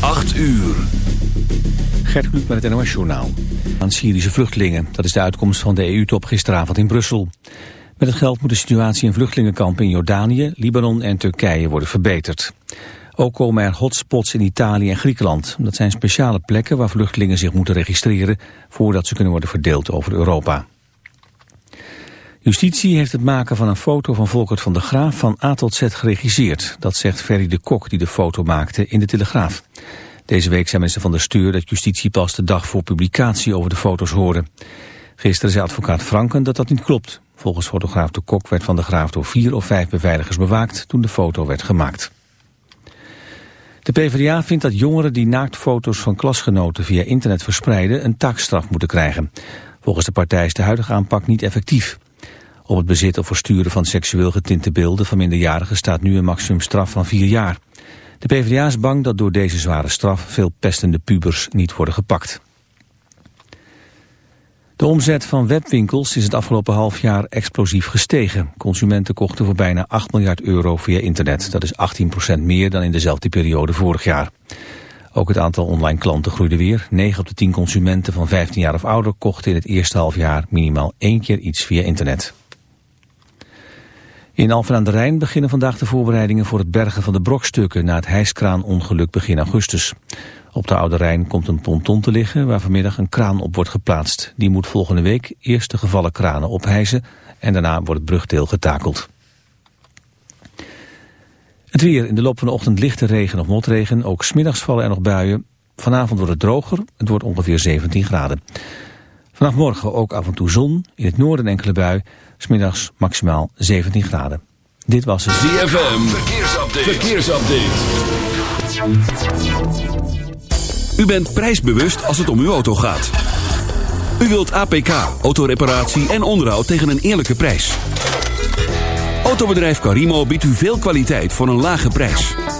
8 uur. Gert Kluk met het NOS Journaal. Aan Syrische vluchtelingen. Dat is de uitkomst van de EU-top gisteravond in Brussel. Met het geld moet de situatie in vluchtelingenkampen in Jordanië, Libanon en Turkije worden verbeterd. Ook komen er hotspots in Italië en Griekenland. Dat zijn speciale plekken waar vluchtelingen zich moeten registreren... voordat ze kunnen worden verdeeld over Europa. Justitie heeft het maken van een foto van Volkert van der Graaf van A tot Z geregisseerd. Dat zegt Ferry de Kok die de foto maakte in de Telegraaf. Deze week zei minister van der Stuur dat justitie pas de dag voor publicatie over de foto's hoorde. Gisteren zei advocaat Franken dat dat niet klopt. Volgens fotograaf de Kok werd van der Graaf door vier of vijf beveiligers bewaakt toen de foto werd gemaakt. De PvdA vindt dat jongeren die naaktfoto's van klasgenoten via internet verspreiden een taakstraf moeten krijgen. Volgens de partij is de huidige aanpak niet effectief. Op het bezit of versturen van seksueel getinte beelden van minderjarigen staat nu een maximumstraf van vier jaar. De PvdA is bang dat door deze zware straf veel pestende pubers niet worden gepakt. De omzet van webwinkels is het afgelopen half jaar explosief gestegen. Consumenten kochten voor bijna 8 miljard euro via internet. Dat is 18% meer dan in dezelfde periode vorig jaar. Ook het aantal online klanten groeide weer. 9 op de 10 consumenten van 15 jaar of ouder kochten in het eerste half jaar minimaal één keer iets via internet. In Alphen aan de Rijn beginnen vandaag de voorbereidingen voor het bergen van de brokstukken na het hijskraanongeluk begin augustus. Op de Oude Rijn komt een ponton te liggen waar vanmiddag een kraan op wordt geplaatst. Die moet volgende week eerst de gevallen kranen ophijzen en daarna wordt het brugdeel getakeld. Het weer in de loop van de ochtend lichte regen of motregen. Ook smiddags vallen er nog buien. Vanavond wordt het droger. Het wordt ongeveer 17 graden. Vanaf morgen ook af en toe zon. In het noorden enkele bui. Smiddags maximaal 17 graden. Dit was het ZFM. Verkeersupdate. Verkeersupdate. U bent prijsbewust als het om uw auto gaat. U wilt APK, autoreparatie en onderhoud tegen een eerlijke prijs. Autobedrijf Carimo biedt u veel kwaliteit voor een lage prijs.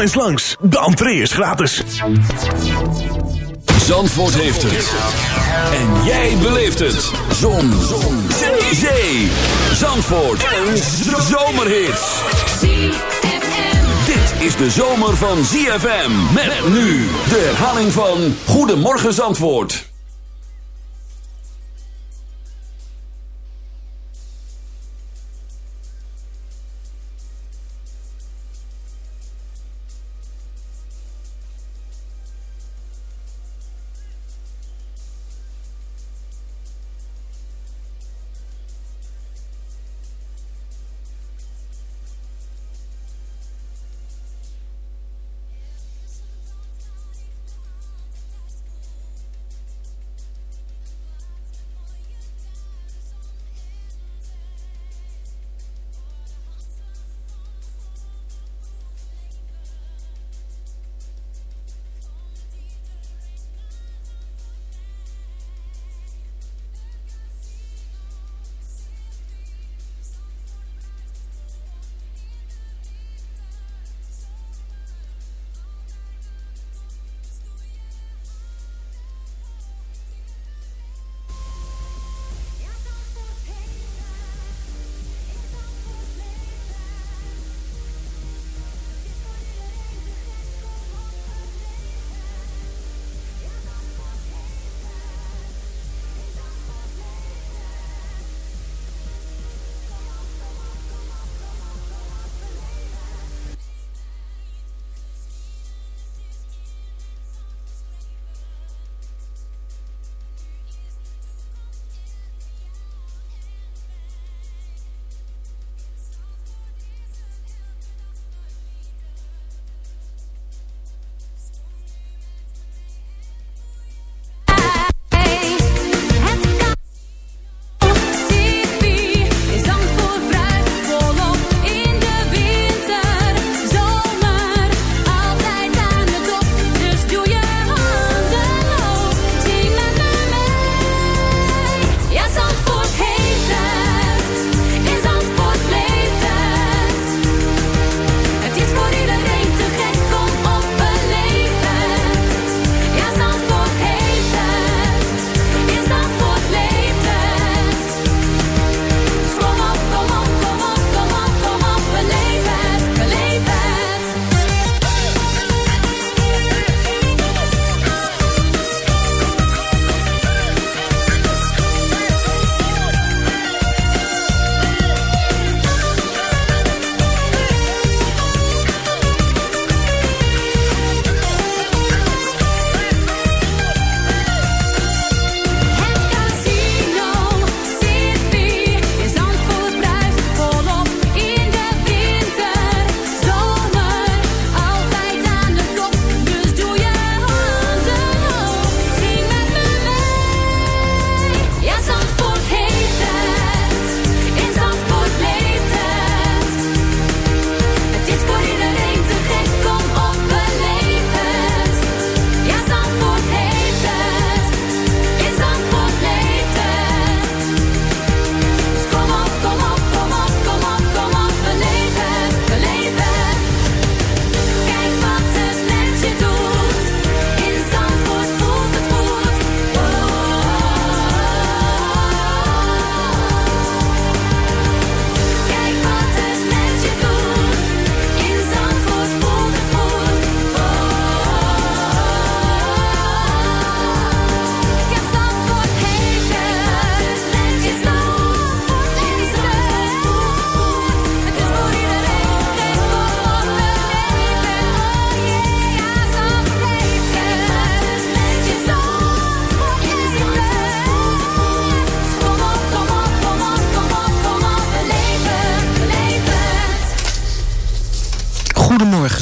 Langs, de entree is gratis. Zandvoort heeft het. En jij beleeft het. Zon. Zon. Zee. Zandvoort. Een zomerhit. Dit is de zomer van ZFM. Met nu de herhaling van Goedemorgen Zandvoort.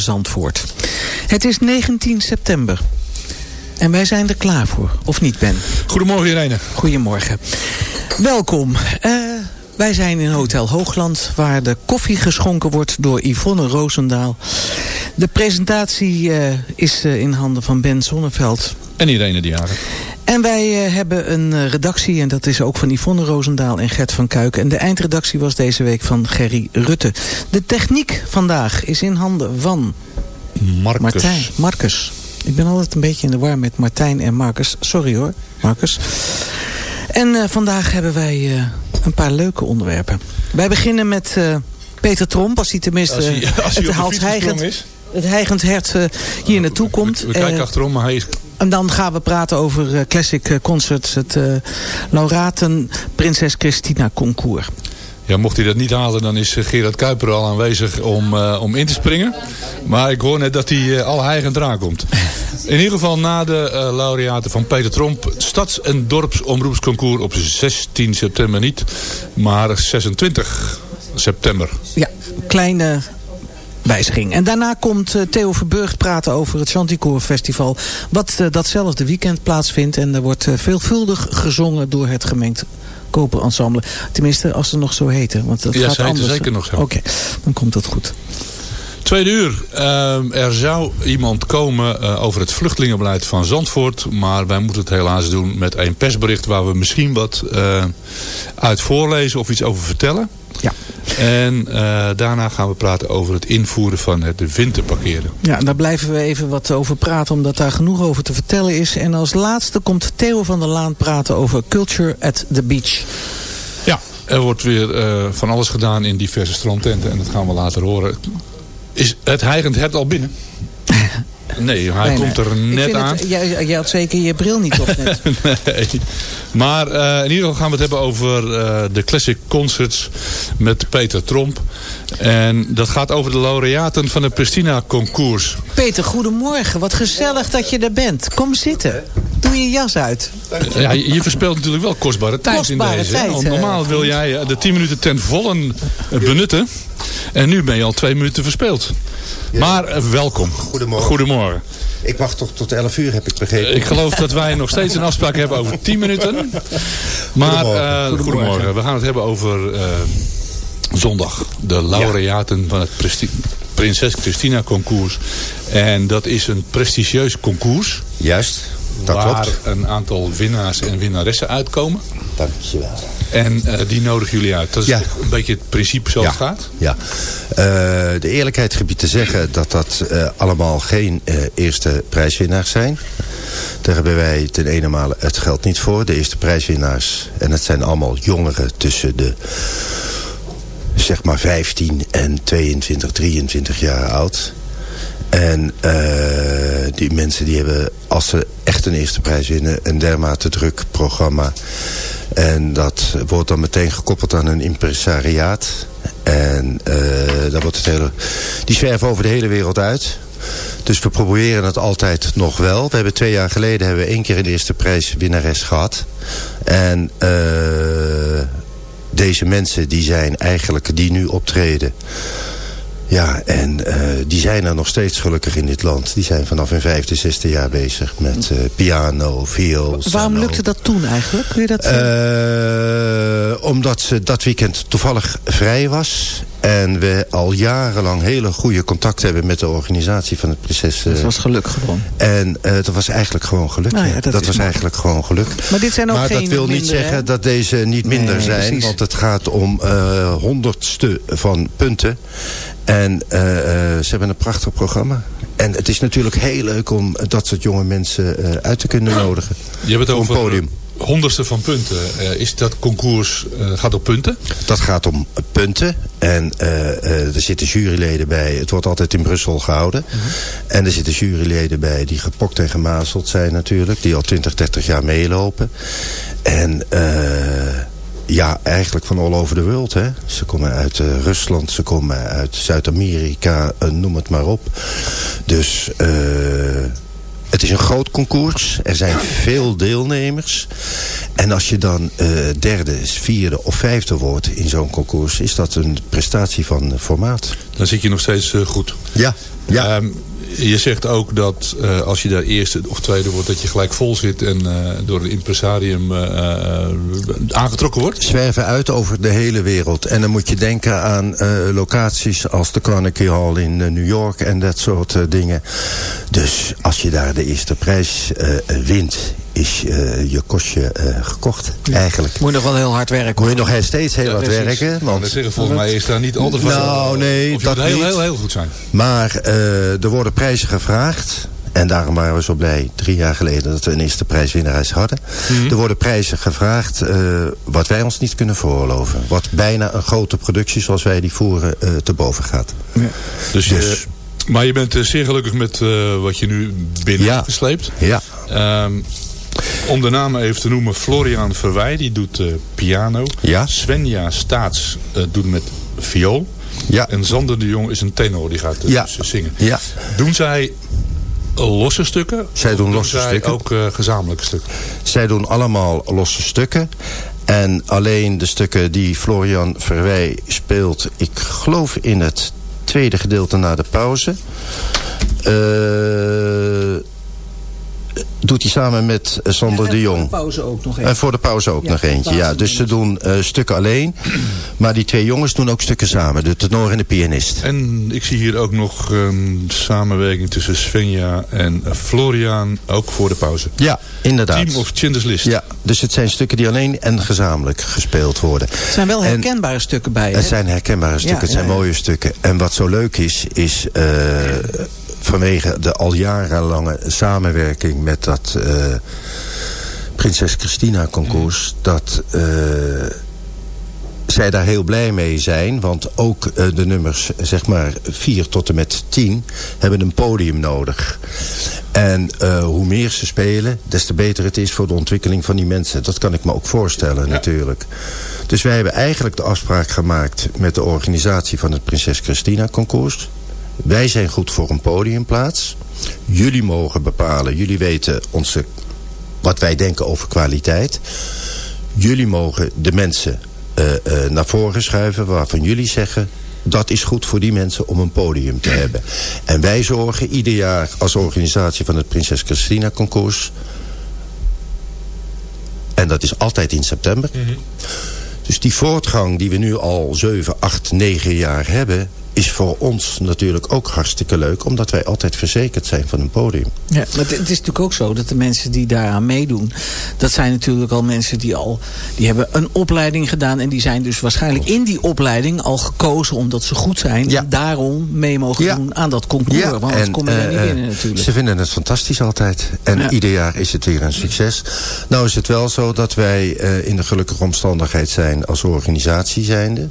Zandvoort. Het is 19 september. En wij zijn er klaar voor, of niet Ben? Goedemorgen Irene. Goedemorgen. Welkom. Eh, wij zijn in Hotel Hoogland, waar de koffie geschonken wordt door Yvonne Roosendaal. De presentatie eh, is eh, in handen van Ben Zonneveld. En Irene Jager. En wij eh, hebben een eh, redactie en dat is ook van Yvonne Roosendaal en Gert van Kuiken. En de eindredactie was deze week van Gerry Rutte. De techniek vandaag is in handen van Marcus. Martijn. Marcus. Ik ben altijd een beetje in de war met Martijn en Marcus. Sorry hoor, Marcus. En eh, vandaag hebben wij eh, een paar leuke onderwerpen. Wij beginnen met eh, Peter Tromp, als hij tenminste Als hij, als hij het, heigend, gesprongen is. Het heigend hert eh, hier naartoe komt. We, we kijken Eh, achterom, maar hij is... en dan gaan we praten over eh, Classic Concerts, het eh Laureaten Prinses Christina Concours. Ja, mocht hij dat niet halen, dan is Gerard Kuiper al aanwezig om, om in te springen. Maar ik hoor net dat hij al heigend eraan komt. In ieder geval na de laureaten van Peter Tromp. Stads- en dorpsomroepsconcours op 16 september niet. Maar 26 september. Ja, kleine wijziging. En daarna komt eh, Theo Verburgt praten over het Chanticoor Festival. Wat eh, datzelfde weekend plaatsvindt. En er wordt eh, veelvuldig gezongen door het gemengd koperensemble. Tenminste, als ze nog zo heten. Want dat Ja, gaat ze heten anders. zeker nog zo. Oké, dan komt dat goed. Tweede uur. Ehm, er zou iemand komen over het vluchtelingenbeleid van Zandvoort. Maar wij moeten het helaas doen met een persbericht waar we misschien wat eh, uit voorlezen of iets over vertellen. Ja. En eh, daarna gaan we praten over het invoeren van het winterparkeren. Ja, daar blijven we even wat over praten, omdat daar genoeg over te vertellen is. En als laatste komt Theo van der Laan praten over Culture at the Beach. Ja, er wordt weer eh, van alles gedaan in diverse strandtenten. En dat gaan we later horen. Is het heigend hert al binnen? Nee, hij Nee, komt nee. er net aan. Het, jij, jij had zeker je bril niet op net. nee. Maar eh, in ieder geval gaan we het hebben over eh, de Classic Concerts met Peter Tromp. En dat gaat over de laureaten van de Pristina Concours. Peter, goedemorgen. Wat gezellig dat je er bent. Kom zitten. Doe je jas uit. Ja, je verspeelt natuurlijk wel kostbare tijd Kostbare in deze. tijd, eh, normaal wil jij de 10 minuten ten volle benutten. En nu ben je al twee minuten verspeeld. Maar eh, welkom. Goedemorgen. Goedemorgen. Ik wacht toch tot 11 uur, heb ik begrepen. Ik geloof dat wij nog steeds een afspraak hebben over 10 minuten. Maar Goedemorgen. eh, goedemorgen. We gaan het hebben over eh, zondag. De laureaten van het Presti- Prinses Christina Concours. En dat is een prestigieus concours. Juist, dat waar klopt. een aantal winnaars en winnaressen uitkomen. Dankjewel. En eh, die nodigen jullie uit. Dat is Ja. een beetje het principe zoals het gaat. Ja. Eh, de eerlijkheid gebied te zeggen dat dat eh, allemaal geen eerste prijswinnaars zijn. Daar hebben wij ten ene male het geld niet voor. De eerste prijswinnaars, en het zijn allemaal jongeren tussen de zeg maar 15 en 22, 23 jaar oud. En eh, die mensen die hebben, als ze echt een eerste prijs winnen, een dermate druk programma. En dat wordt dan meteen gekoppeld aan een impresariaat. En dan wordt het hele, die zwerven over de hele wereld uit. Dus we proberen het altijd nog wel. We hebben twee jaar geleden hebben we één keer een eerste prijswinnares gehad. En eh deze mensen die zijn eigenlijk, die nu optreden... Ja, en eh, die zijn er nog steeds gelukkig in dit land. Die zijn vanaf hun vijfde, zesde jaar bezig met eh, piano, viool, Waarom lukte dat toen eigenlijk? Kun je dat Eh, omdat ze dat weekend toevallig vrij was. En we al jarenlang hele goede contact hebben met de organisatie van het Prinses. eh, Dat was geluk gewoon. en eh, dat was eigenlijk gewoon geluk. Nou ja, dat was eigenlijk gewoon geluk. Maar dit zijn ook maar geen dat wil niet minder, hè? zeggen dat deze niet minder Nee, zijn. precies. Want het gaat om eh, honderdste van punten. En eh, eh, ze hebben een prachtig programma. En het is natuurlijk heel leuk om dat soort jonge mensen eh, uit te kunnen nodigen. Je hebt het Voor een over podium. Honderdste van punten. Eh, is dat concours eh, gaat op punten? Dat gaat om punten. En eh, er zitten juryleden bij. Het wordt altijd in Brussel gehouden. En er zitten juryleden bij die gepokt en gemazeld zijn natuurlijk. Die al 20, 30 jaar meelopen. En ja, eigenlijk van all over the world. Hè. Ze komen uit Rusland, ze komen uit Zuid-Amerika, noem het maar op. Dus... het is een groot concours. Er zijn veel deelnemers. En als je dan eh, derde, vierde of vijfde wordt in zo'n concours... is dat een prestatie van eh, formaat. Dan zit je nog steeds eh, goed. Ja. Ja. Ehm, je zegt ook dat eh, als je daar eerste of tweede wordt, dat je gelijk vol zit en eh, door het impresarium eh, aangetrokken wordt. zwerven uit over de hele wereld. En dan moet je denken aan locaties als de Carnegie Hall in New York en dat soort dingen. Dus als je daar de eerste prijs wint, is eh, je kostje eh, gekocht. Eigenlijk. Moet je nog wel heel hard werken. Moet je nog steeds heel hard werken. Want Want, zeggen, volgens mij is daar niet altijd van. Nou, nee, of je dat moet heel, niet. heel, heel goed zijn. maar eh, er worden prijzen gevraagd. En daarom waren we zo blij drie jaar geleden dat we een eerste prijswinnares hadden. Er worden prijzen gevraagd eh, wat wij ons niet kunnen veroorloven. Wat bijna een grote productie zoals wij die voeren eh, te boven gaat. Dus, je- Dus- maar je bent zeer gelukkig met eh, wat je nu binnen Ja. hebt gesleept. Ja, Ehm, om de namen even te noemen. Florian Verwij, die doet eh, piano. Ja. Svenja Staats eh, doet met viool. ja, En Sander de Jong is een tenor, die gaat dus Ja. eh, zingen. ja. Doen zij losse stukken? Zij doen losse zij stukken. ook gezamenlijke stukken? Zij doen allemaal losse stukken. En alleen de stukken die Florian Verwij speelt... ik geloof in het tweede gedeelte na de pauze... eh, doet hij samen met eh, Sander de Jong. pauze ook nog En voor de pauze ook Ja, nog eentje. Ja, dus ze doen eh, stukken alleen. Maar die twee jongens doen ook stukken samen. De tenor en de pianist. En ik zie hier ook nog een samenwerking tussen Svenja en Florian. Ook voor de pauze. Ja, inderdaad. Team of Chinders List. Ja, dus het zijn stukken die alleen en gezamenlijk gespeeld worden. Er zijn wel En- herkenbare stukken bij. Het zijn herkenbare stukken, Ja, het zijn ja, ja. mooie stukken. En wat zo leuk is, is eh, vanwege de al jarenlange samenwerking met dat eh, Prinses Christina concours... dat eh, zij daar heel blij mee zijn. Want ook eh, de nummers, zeg maar 4 tot en met 10, hebben een podium nodig. En hoe meer ze spelen, des te beter het is voor de ontwikkeling van die mensen. Dat kan ik me ook voorstellen natuurlijk. Dus wij hebben eigenlijk de afspraak gemaakt met de organisatie van het Prinses Christina concours. Wij zijn goed voor een podiumplaats. Jullie mogen bepalen, jullie weten onze, wat wij denken over kwaliteit. Jullie mogen de mensen eh, eh, naar voren schuiven waarvan jullie zeggen... dat is goed voor die mensen om een podium te hebben. En wij zorgen ieder jaar als organisatie van het Prinses Christina concours... en dat is altijd in september... Dus die voortgang die we nu al 7, 8, 9 jaar hebben... is voor ons natuurlijk ook hartstikke leuk... omdat wij altijd verzekerd zijn van een podium. Ja, maar het, het is natuurlijk ook zo dat de mensen die daaraan meedoen... dat zijn natuurlijk al mensen die al... die hebben een opleiding gedaan... en die zijn dus waarschijnlijk in die opleiding al gekozen... omdat ze goed zijn Ja. en daarom mee mogen Ja. doen aan dat concours. want anders kom je daar niet eh, binnen natuurlijk. Ze vinden het fantastisch altijd. En Ja. ieder jaar is het weer een succes. Nou is het wel zo dat wij eh, in de gelukkige omstandigheid zijn als organisatie zijnde.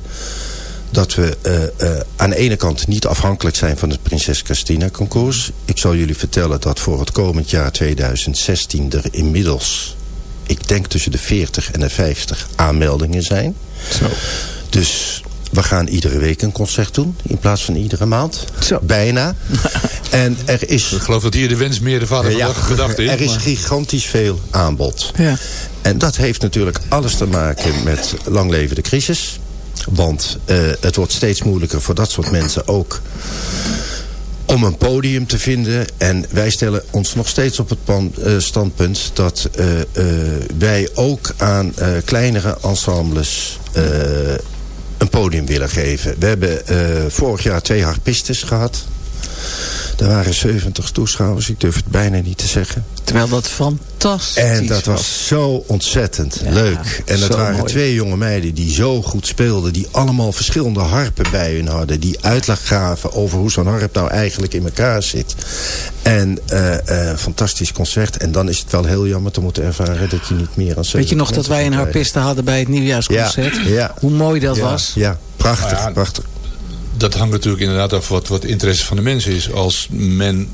Dat we eh, eh, aan de ene kant niet afhankelijk zijn van het Prinses Christina concours. Ik zal jullie vertellen dat voor het komend jaar 2016 er inmiddels... ik denk tussen de 40 en de 50 aanmeldingen zijn. Dus we gaan iedere week een concert doen in plaats van iedere maand. Zo. Bijna. en er is, Ik geloof dat hier de wens meer de vader ja, gedachte is. er is maar- gigantisch veel aanbod. Ja. En dat heeft natuurlijk alles te maken met lang leven de crisis. Want eh, het wordt steeds moeilijker voor dat soort mensen ook om een podium te vinden. En wij stellen ons nog steeds op het eh, standpunt dat eh, wij ook aan kleinere ensembles een podium willen geven. We hebben vorig jaar twee harpistes gehad. Er waren 70 toeschouwers, ik durf het bijna niet te zeggen. Terwijl dat fantastisch En dat was zo ontzettend Ja, leuk. En dat waren mooi. twee jonge meiden die zo goed speelden. Die allemaal verschillende harpen bij hun hadden. Die uitleg gaven over hoe zo'n harp nou eigenlijk in elkaar zit. En eh, eh, fantastisch concert. En dan is het wel heel jammer te moeten ervaren dat je niet meer dan Weet je nog 70 dat wij een harpiste hadden bij het nieuwjaarsconcert? Ja, ja. Hoe mooi dat was. Ja, prachtig, Nou ja, prachtig. Dat hangt natuurlijk inderdaad af wat, wat interesse van de mensen is. Als men,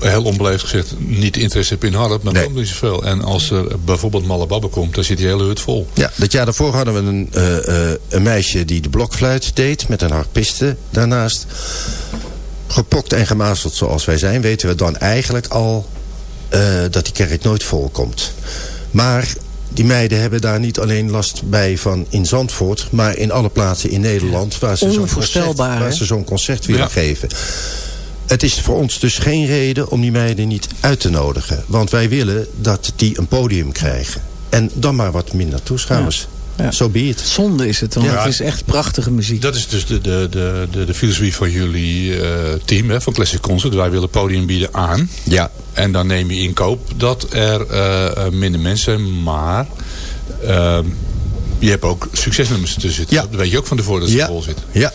heel onbeleefd gezegd, niet interesse heeft in harp, dan Nee. komt er niet zoveel. En als er bijvoorbeeld Malababbe komt, dan zit die hele hut vol. Ja, dat jaar daarvoor hadden we een, eh, eh, een meisje die de blokfluit deed met een harpiste daarnaast. Gepokt en gemazeld zoals wij zijn, weten we dan eigenlijk al eh, dat die kerk nooit volkomt. Maar die meiden hebben daar niet alleen last bij van in Zandvoort... maar in alle plaatsen in Nederland waar ze zo'n concert, waar ze zo'n concert willen Ja. geven. het is voor ons dus geen reden om die meiden niet uit te nodigen. Want wij willen dat die een podium krijgen. En dan maar wat minder toeschouwers. Ja. Zo be it. Zonde is het, want Ja. het is echt prachtige muziek. Dat is dus de, de, de, de, de filosofie van jullie eh, team, hè, van Classic Concert. Wij willen podium bieden aan. Ja. En dan neem je in koop dat er eh, eh, minder mensen zijn. Maar ehm, je hebt ook succesnummers tussen zitten. Ja. Dat weet je ook van tevoren dat ze Ja. vol zitten. Ja.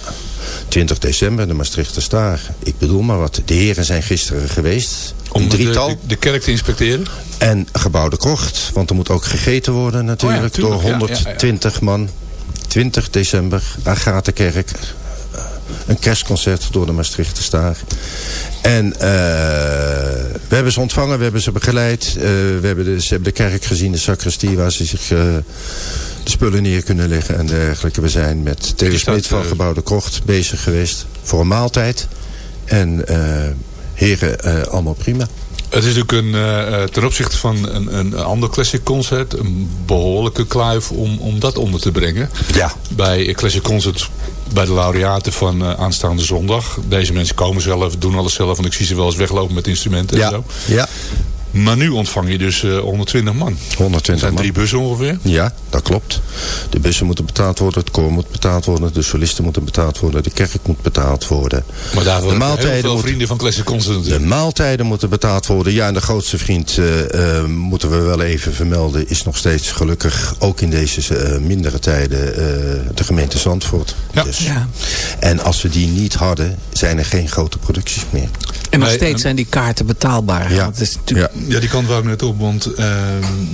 20 december, de Maastrichter Staar. Ik bedoel maar wat. De heren zijn gisteren geweest. Om de, de, de kerk te inspecteren. En gebouwde krocht. Want er moet ook gegeten worden natuurlijk. Oh ja, tuurlijk. door Ja, ja, ja. 120 man. 20 december. Agatenkerk. Een kerstconcert door de Maastrichter Staar. En eh, we hebben ze ontvangen. We hebben ze begeleid. eh, we hebben de, ze hebben de kerk gezien. De sacristie waar ze zich... eh, de spullen neer kunnen leggen en dergelijke. We zijn met Theo Smit van eh, Gebouwde Krocht bezig geweest. Voor een maaltijd. En eh, heren, eh, allemaal prima. Het is natuurlijk een, ten opzichte van een, een ander classic concert... een behoorlijke kluif om, om dat onder te brengen. Ja. Bij Classic Concert, bij de laureaten van aanstaande zondag. Deze mensen komen zelf, doen alles zelf... want ik zie ze wel eens weglopen met instrumenten en zo. ja. Maar nu ontvang je dus eh 120 man. 120 Er zijn man. drie bussen ongeveer. Ja, dat klopt. De bussen moeten betaald worden, het koor moet betaald worden, de solisten moeten betaald worden, de kerk moet betaald worden. Maar daarvoor de heel maaltijden, veel moeten, vrienden van Classic Concert de maaltijden moeten betaald worden. Ja, en de grootste vriend eh, eh, moeten we wel even vermelden, is nog steeds gelukkig ook in deze eh, mindere tijden eh, de gemeente Zandvoort. Ja. Dus. Ja. En als we die niet hadden, zijn er geen grote producties meer. En nog Nee, steeds en- zijn die kaarten betaalbaar. Ja. Want het is Ja. Ja, die kant wou ik net op, want eh,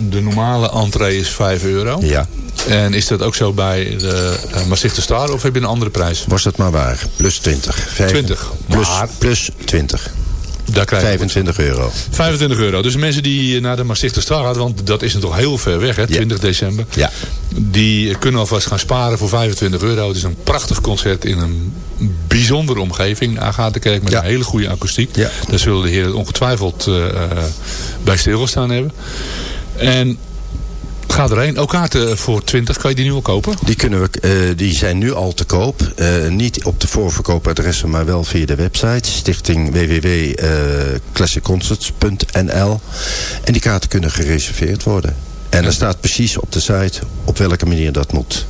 de normale entree is 5 euro. ja, En is dat ook zo bij de uh, Maastrichter Star of heb je een andere prijs? was het maar waar. Plus 20. Vijf- 20. Plus, Maar- plus 20. Daar krijg je 25 euro. 25 euro. Dus mensen die naar de Maastrichter Star gaan, want dat is nog heel ver weg, hè, 20 december. Ja. Die kunnen alvast gaan sparen voor 25 euro. Het is een prachtig concert in een bijzondere omgeving. Agatenkerk met Ja. een hele goede akoestiek. Ja. Daar zullen de heren ongetwijfeld eh, eh, bij stilgestaan hebben. En ga erheen. Ook kaarten voor 20, kan je die nu al kopen? Die, kunnen we, eh, die zijn nu al te koop. Eh, niet op de voorverkoopadressen, maar wel via de website. Stichting www.classicconcerts.nl En die kaarten kunnen gereserveerd worden. En er staat precies op de site op welke manier dat moet.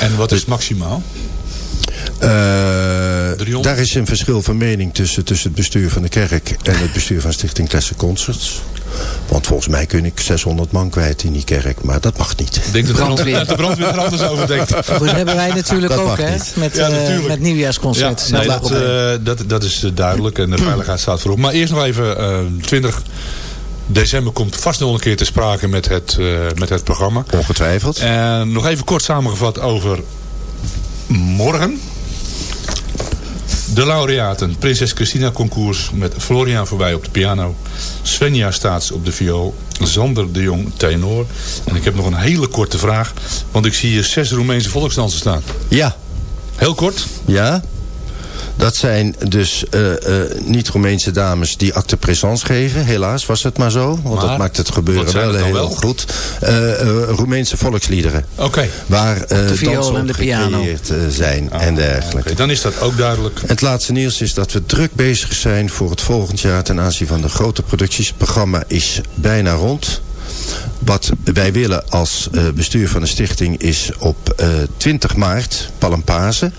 En wat is het maximaal? Eh, 300? daar is een verschil van mening tussen, tussen het bestuur van de kerk en het bestuur van Stichting Classic Concerts. Want volgens mij kun ik 600 man kwijt in die kerk, maar dat mag niet. Ik denk dat de Brandweer. brandweer, de brandweer er anders over denkt. Goed, dat hebben wij natuurlijk Dat ook, hè? Met, Ja, eh, natuurlijk. met nieuwjaarsconcert. Ja, nee, dat, eh, dat, dat is eh, duidelijk en de veiligheid staat voorop. Maar eerst nog even, eh 20 december komt vast nog een keer te sprake met het, eh, met het programma. Ongetwijfeld. En nog even kort samengevat over morgen. De laureaten. Prinses Christina concours met Florian voorbij op de piano. Svenja Staats op de viool. Sander de Jong tenor. En ik heb nog een hele korte vraag. Want ik zie hier zes Roemeense volksdansen staan. Ja, Heel kort. Ja, dat zijn dus eh, eh, niet-Roemeense dames die acte présence geven. Helaas was het maar zo. Want Maar, dat maakt het gebeuren wel heel wel? goed. Eh, eh, Roemeense volksliederen. Oké. Waar eh de viool dansen en de piano. zijn en dergelijke. Oké, dan is dat ook duidelijk. Het laatste nieuws is dat we druk bezig zijn voor het volgend jaar ten aanzien van de grote producties. Het programma is bijna rond. Wat wij willen als eh, bestuur van de stichting is op eh 20 maart, Palmpazen.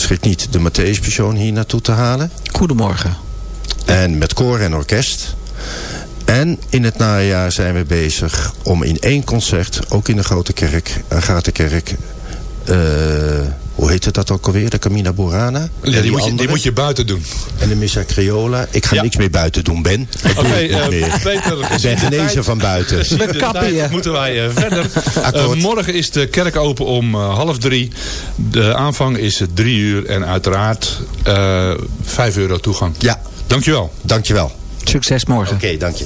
Schrik niet de Matthäuspersoon hier naartoe te halen. Goedemorgen. En met koor en orkest. En in het najaar zijn we bezig om in één concert, ook in de Grote Kerk, Agatenkerk, eh hoe heet het dat ook alweer? De Camina Burana? Ja, die, moet je, die andere? moet je buiten doen. En de Missa Criolla. Ik ga Ja. niks meer buiten doen, Ben. Oké, ik niet eh, meer. Peter. Ik ben genezen van buiten. De moeten wij eh, verder. Akkoord. Eh, morgen is de kerk open om half drie. De aanvang is drie uur. En uiteraard eh vijf euro toegang. Ja, Dankjewel. dankjewel. Succes morgen. Oké, dank je.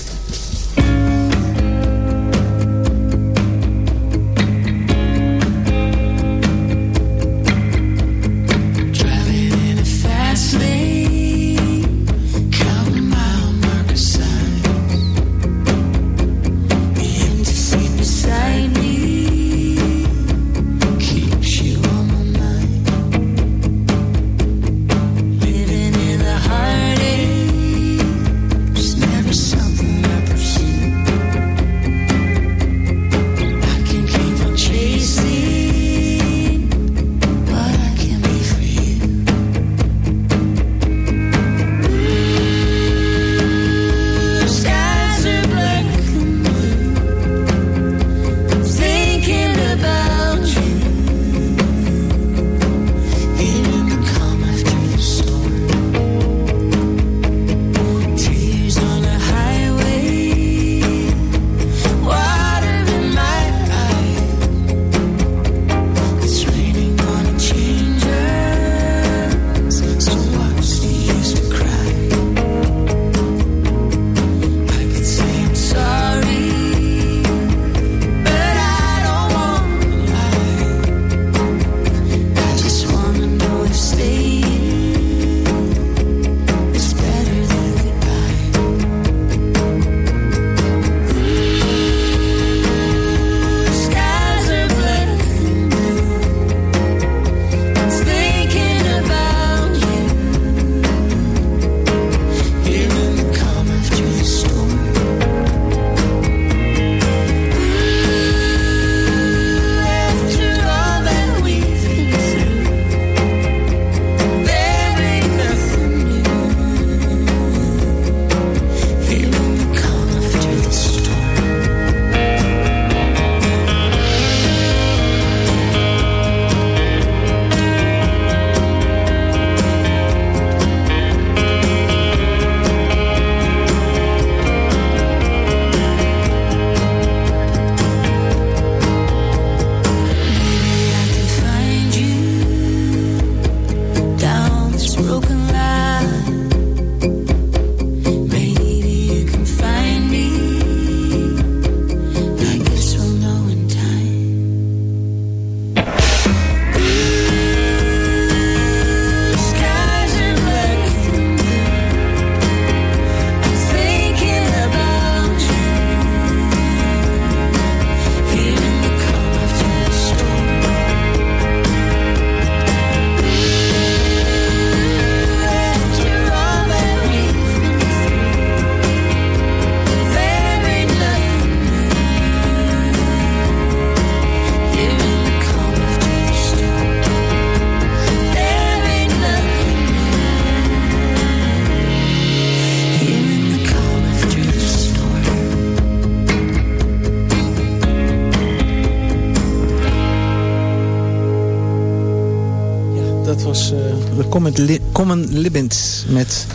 Common Libbins met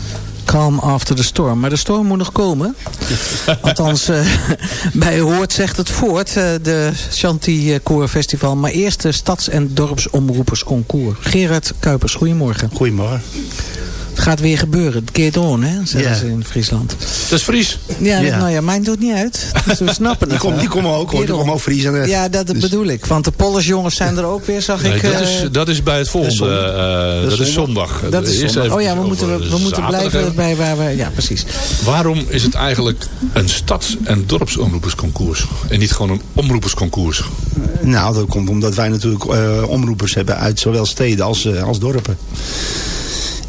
Calm After the Storm. Maar de storm moet nog komen. Althans, eh, bij Hoort zegt het voort, eh, de Shanti Koor Festival. Maar eerst de Stads- en Dorpsomroepersconcours. Gerard Kuipers, goedemorgen. Goedemorgen. Gaat weer gebeuren. Het keert on, hè, zeggen ze in Friesland. Dat is Fries. Ja, nou ja, mijn doet niet uit. Dus we snappen Die, het. kom, die komen ook, hoor. Die komen ook Friesen. Ja, dat Dus- bedoel ik. Want de Pollersjongens zijn er ook weer, zag Nee, ik. dat, eh, is, dat is bij het volgende. eh, dat, Dat is zondag. Dat is zondag. Oh ja, we moeten, we moeten blijven bij waar we... Ja, precies. Waarom is het eigenlijk een stads- en dorpsomroepersconcours? En niet gewoon een omroepersconcours? Nou, dat komt omdat wij natuurlijk eh, omroepers hebben uit zowel steden als, eh, als dorpen.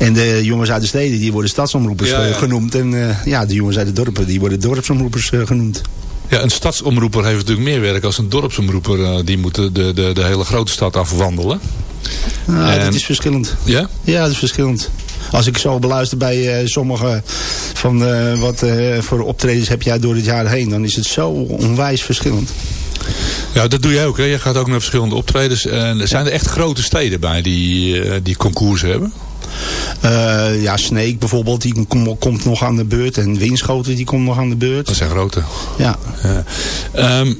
En de jongens uit de steden die worden stadsomroepers Ja, ja. eh, genoemd. En eh, ja, de jongens uit de dorpen die worden dorpsomroepers eh, genoemd. Ja, een stadsomroeper heeft natuurlijk meer werk als een dorpsomroeper. die moet de, de, de, hele grote stad afwandelen. Nou, En- Dat is verschillend. Ja? Ja, dat is verschillend. Als ik zo beluister bij eh, sommige van eh, wat voor optredens heb jij door het jaar heen, dan is het zo onwijs verschillend. Ja, dat doe jij ook. Hè? Je gaat ook naar verschillende optredens. En zijn er echt grote steden bij die, die concours hebben? Eh, ja, Sneek bijvoorbeeld, die kom- komt nog aan de beurt. En Winschoten, die komt nog aan de beurt. Dat zijn grote. Ja. Ehm,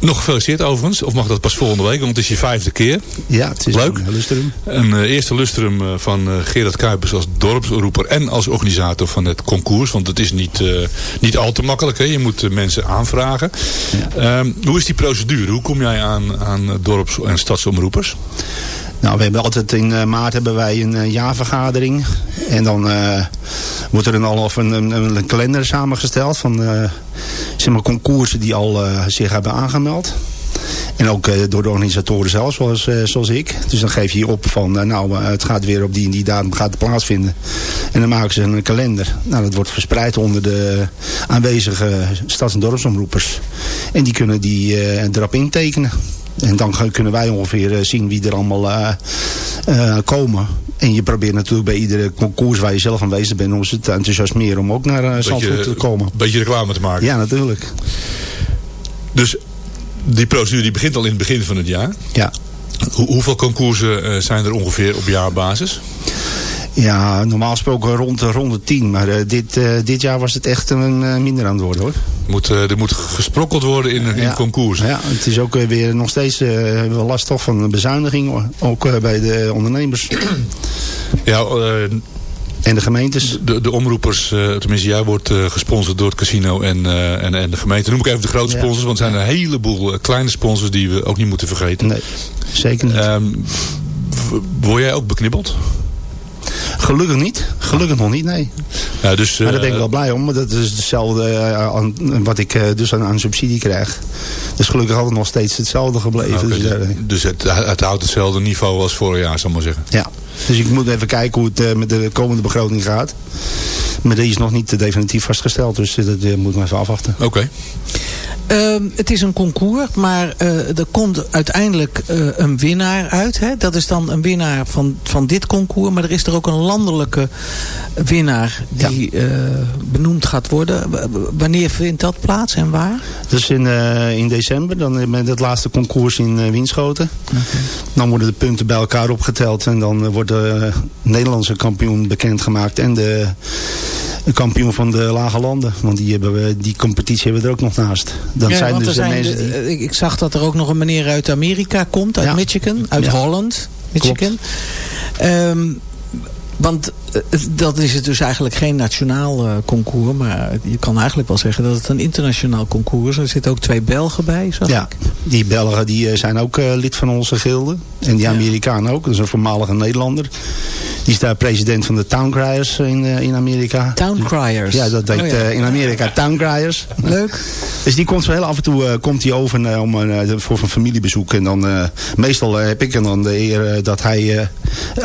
nog gefeliciteerd overigens. Of mag dat pas volgende week? Want het is je vijfde keer. ja het is Leuk. een lustrum. Een eh, eerste lustrum eh, van eh, Gerard Kuipers als dorpsroeper en als organisator van het concours. Want het is niet, eh, niet al te makkelijk. Hè? Je moet eh, mensen aanvragen. Ehm, hoe is die procedure? Hoe kom jij aan, aan eh, dorps- en stadsomroepers? Nou, we hebben altijd in eh, maart hebben wij een eh, jaarvergadering. En dan eh, wordt er een, of een, een, een kalender samengesteld van zeg maar concoursen die al zich hebben aangemeld. En ook door de organisatoren zelf, zoals, zoals ik. Dus dan geef je je op van, nou, het gaat weer op die en die datum gaat plaatsvinden. En dan maken ze een kalender. Nou, dat wordt verspreid onder de aanwezige stads- en dorpsomroepers. En die kunnen die erop intekenen. En dan kunnen wij ongeveer eh, zien wie er allemaal eh, eh, komen. En je probeert natuurlijk bij iedere concours waar je zelf aanwezig bent... om ze te enthousiasmeren om ook naar uh, Zandvoort te komen. beetje reclame te maken. Ja, natuurlijk. Dus die procedure die begint al in het begin van het jaar. Ja. Hoe- hoeveel concoursen zijn er ongeveer op jaarbasis? Ja, normaal gesproken rond de ronde 10. Maar dit, dit jaar was het echt een, minder aan het worden hoor. Moet, eh, er moet gesprokkeld worden in, in Ja. concours. Ja, het is ook eh, weer nog steeds wel last toch van een bezuiniging. Ook bij de ondernemers Ja, en de gemeentes. de, de omroepers, tenminste jij wordt gesponsord door het casino en, en, en de gemeente. Noem ik even de grote Ja. sponsors, want er zijn een heleboel kleine sponsors die we ook niet moeten vergeten. Nee, zeker niet. Ehm, word jij ook beknibbeld? Gelukkig niet. Gelukkig nog niet, nee. Ja, dus, Maar daar ben ik eh, wel blij om. Maar dat is hetzelfde eh, aan, wat ik eh, dus aan, aan subsidie krijg. Dus gelukkig altijd nog steeds hetzelfde gebleven. oké, Dus, eh, dus het, het houdt hetzelfde niveau als vorig jaar, zal ik maar zeggen. ja. Dus ik moet even kijken hoe het eh, met de komende begroting gaat. Maar die is nog niet eh, definitief vastgesteld. Dus eh, dat eh, moet ik maar even afwachten. Oké. Ehm, het is een concours, maar eh, er komt uiteindelijk eh, een winnaar uit. Hè? Dat is dan een winnaar van, van dit concours. Maar er is er ook een landelijke winnaar die eh, benoemd gaat worden. W- Wanneer vindt dat plaats en waar? Dus in, eh, in december, dan met het laatste concours in Winschoten. Dan worden de punten bij elkaar opgeteld. En dan eh, wordt de Nederlandse kampioen bekendgemaakt. En de, kampioen van de lage landen. Want die, hebben we, die competitie hebben we er ook nog naast. Dan Ja, zijn dus er de mensen de- die... ik, zag dat er ook nog een meneer uit Amerika komt, uit Ja. Michigan, uit Ja. Holland, Michigan. Ehm, want dat is het dus eigenlijk geen nationaal eh, concours, maar je kan eigenlijk wel zeggen dat het een internationaal concours is. Er zitten ook twee Belgen bij, zag Ja, ik. die Belgen die eh, zijn ook eh, lid van onze gilde. En die Amerikaan ook. Dat is een voormalige Nederlander. Die is daar president van de Town Criers in, eh, in Amerika. Town Criers. Ja, dat heet Oh ja. eh, in Amerika Town Criers. Leuk. Dus die komt zo heel af en toe eh, komt hij over eh, om, een, eh, voor een familiebezoek. En dan eh, meestal eh, heb ik dan de eer eh, dat hij eh,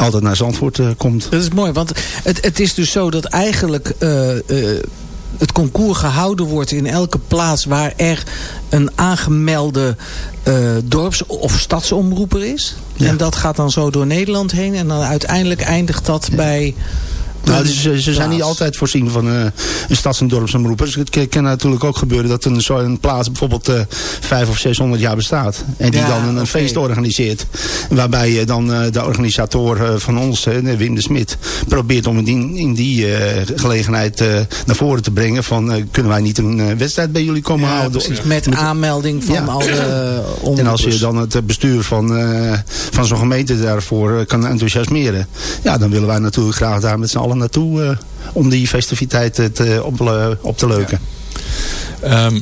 altijd naar Zandvoort eh, komt. Dat is mooi, want het, het is dus zo dat eigenlijk eh, eh, het concours gehouden wordt in elke plaats waar er een aangemelde eh, dorps- of stadsomroeper is. Ja. En dat gaat dan zo door Nederland heen en dan uiteindelijk eindigt dat bij Nou, dus, ze, ze zijn niet altijd voorzien van eh, een stads- en dorpsomroep. Dus het kan natuurlijk ook gebeuren dat een, zo'n plaats bijvoorbeeld eh vijf of 600 jaar bestaat. En die Ja, dan een, een feest organiseert. Waarbij eh, dan de organisator van ons, Wim de Smit, probeert om in die, in die gelegenheid naar voren te brengen van kunnen wij niet een wedstrijd bij jullie komen Ja, houden. precies. Met aanmelding van Ja. alle En als je dan het bestuur van, van zo'n gemeente daarvoor kan enthousiasmeren. Ja, dan willen wij natuurlijk graag daar met z'n allen naartoe. eh, om die festiviteit te, op, op te leuken. Ehm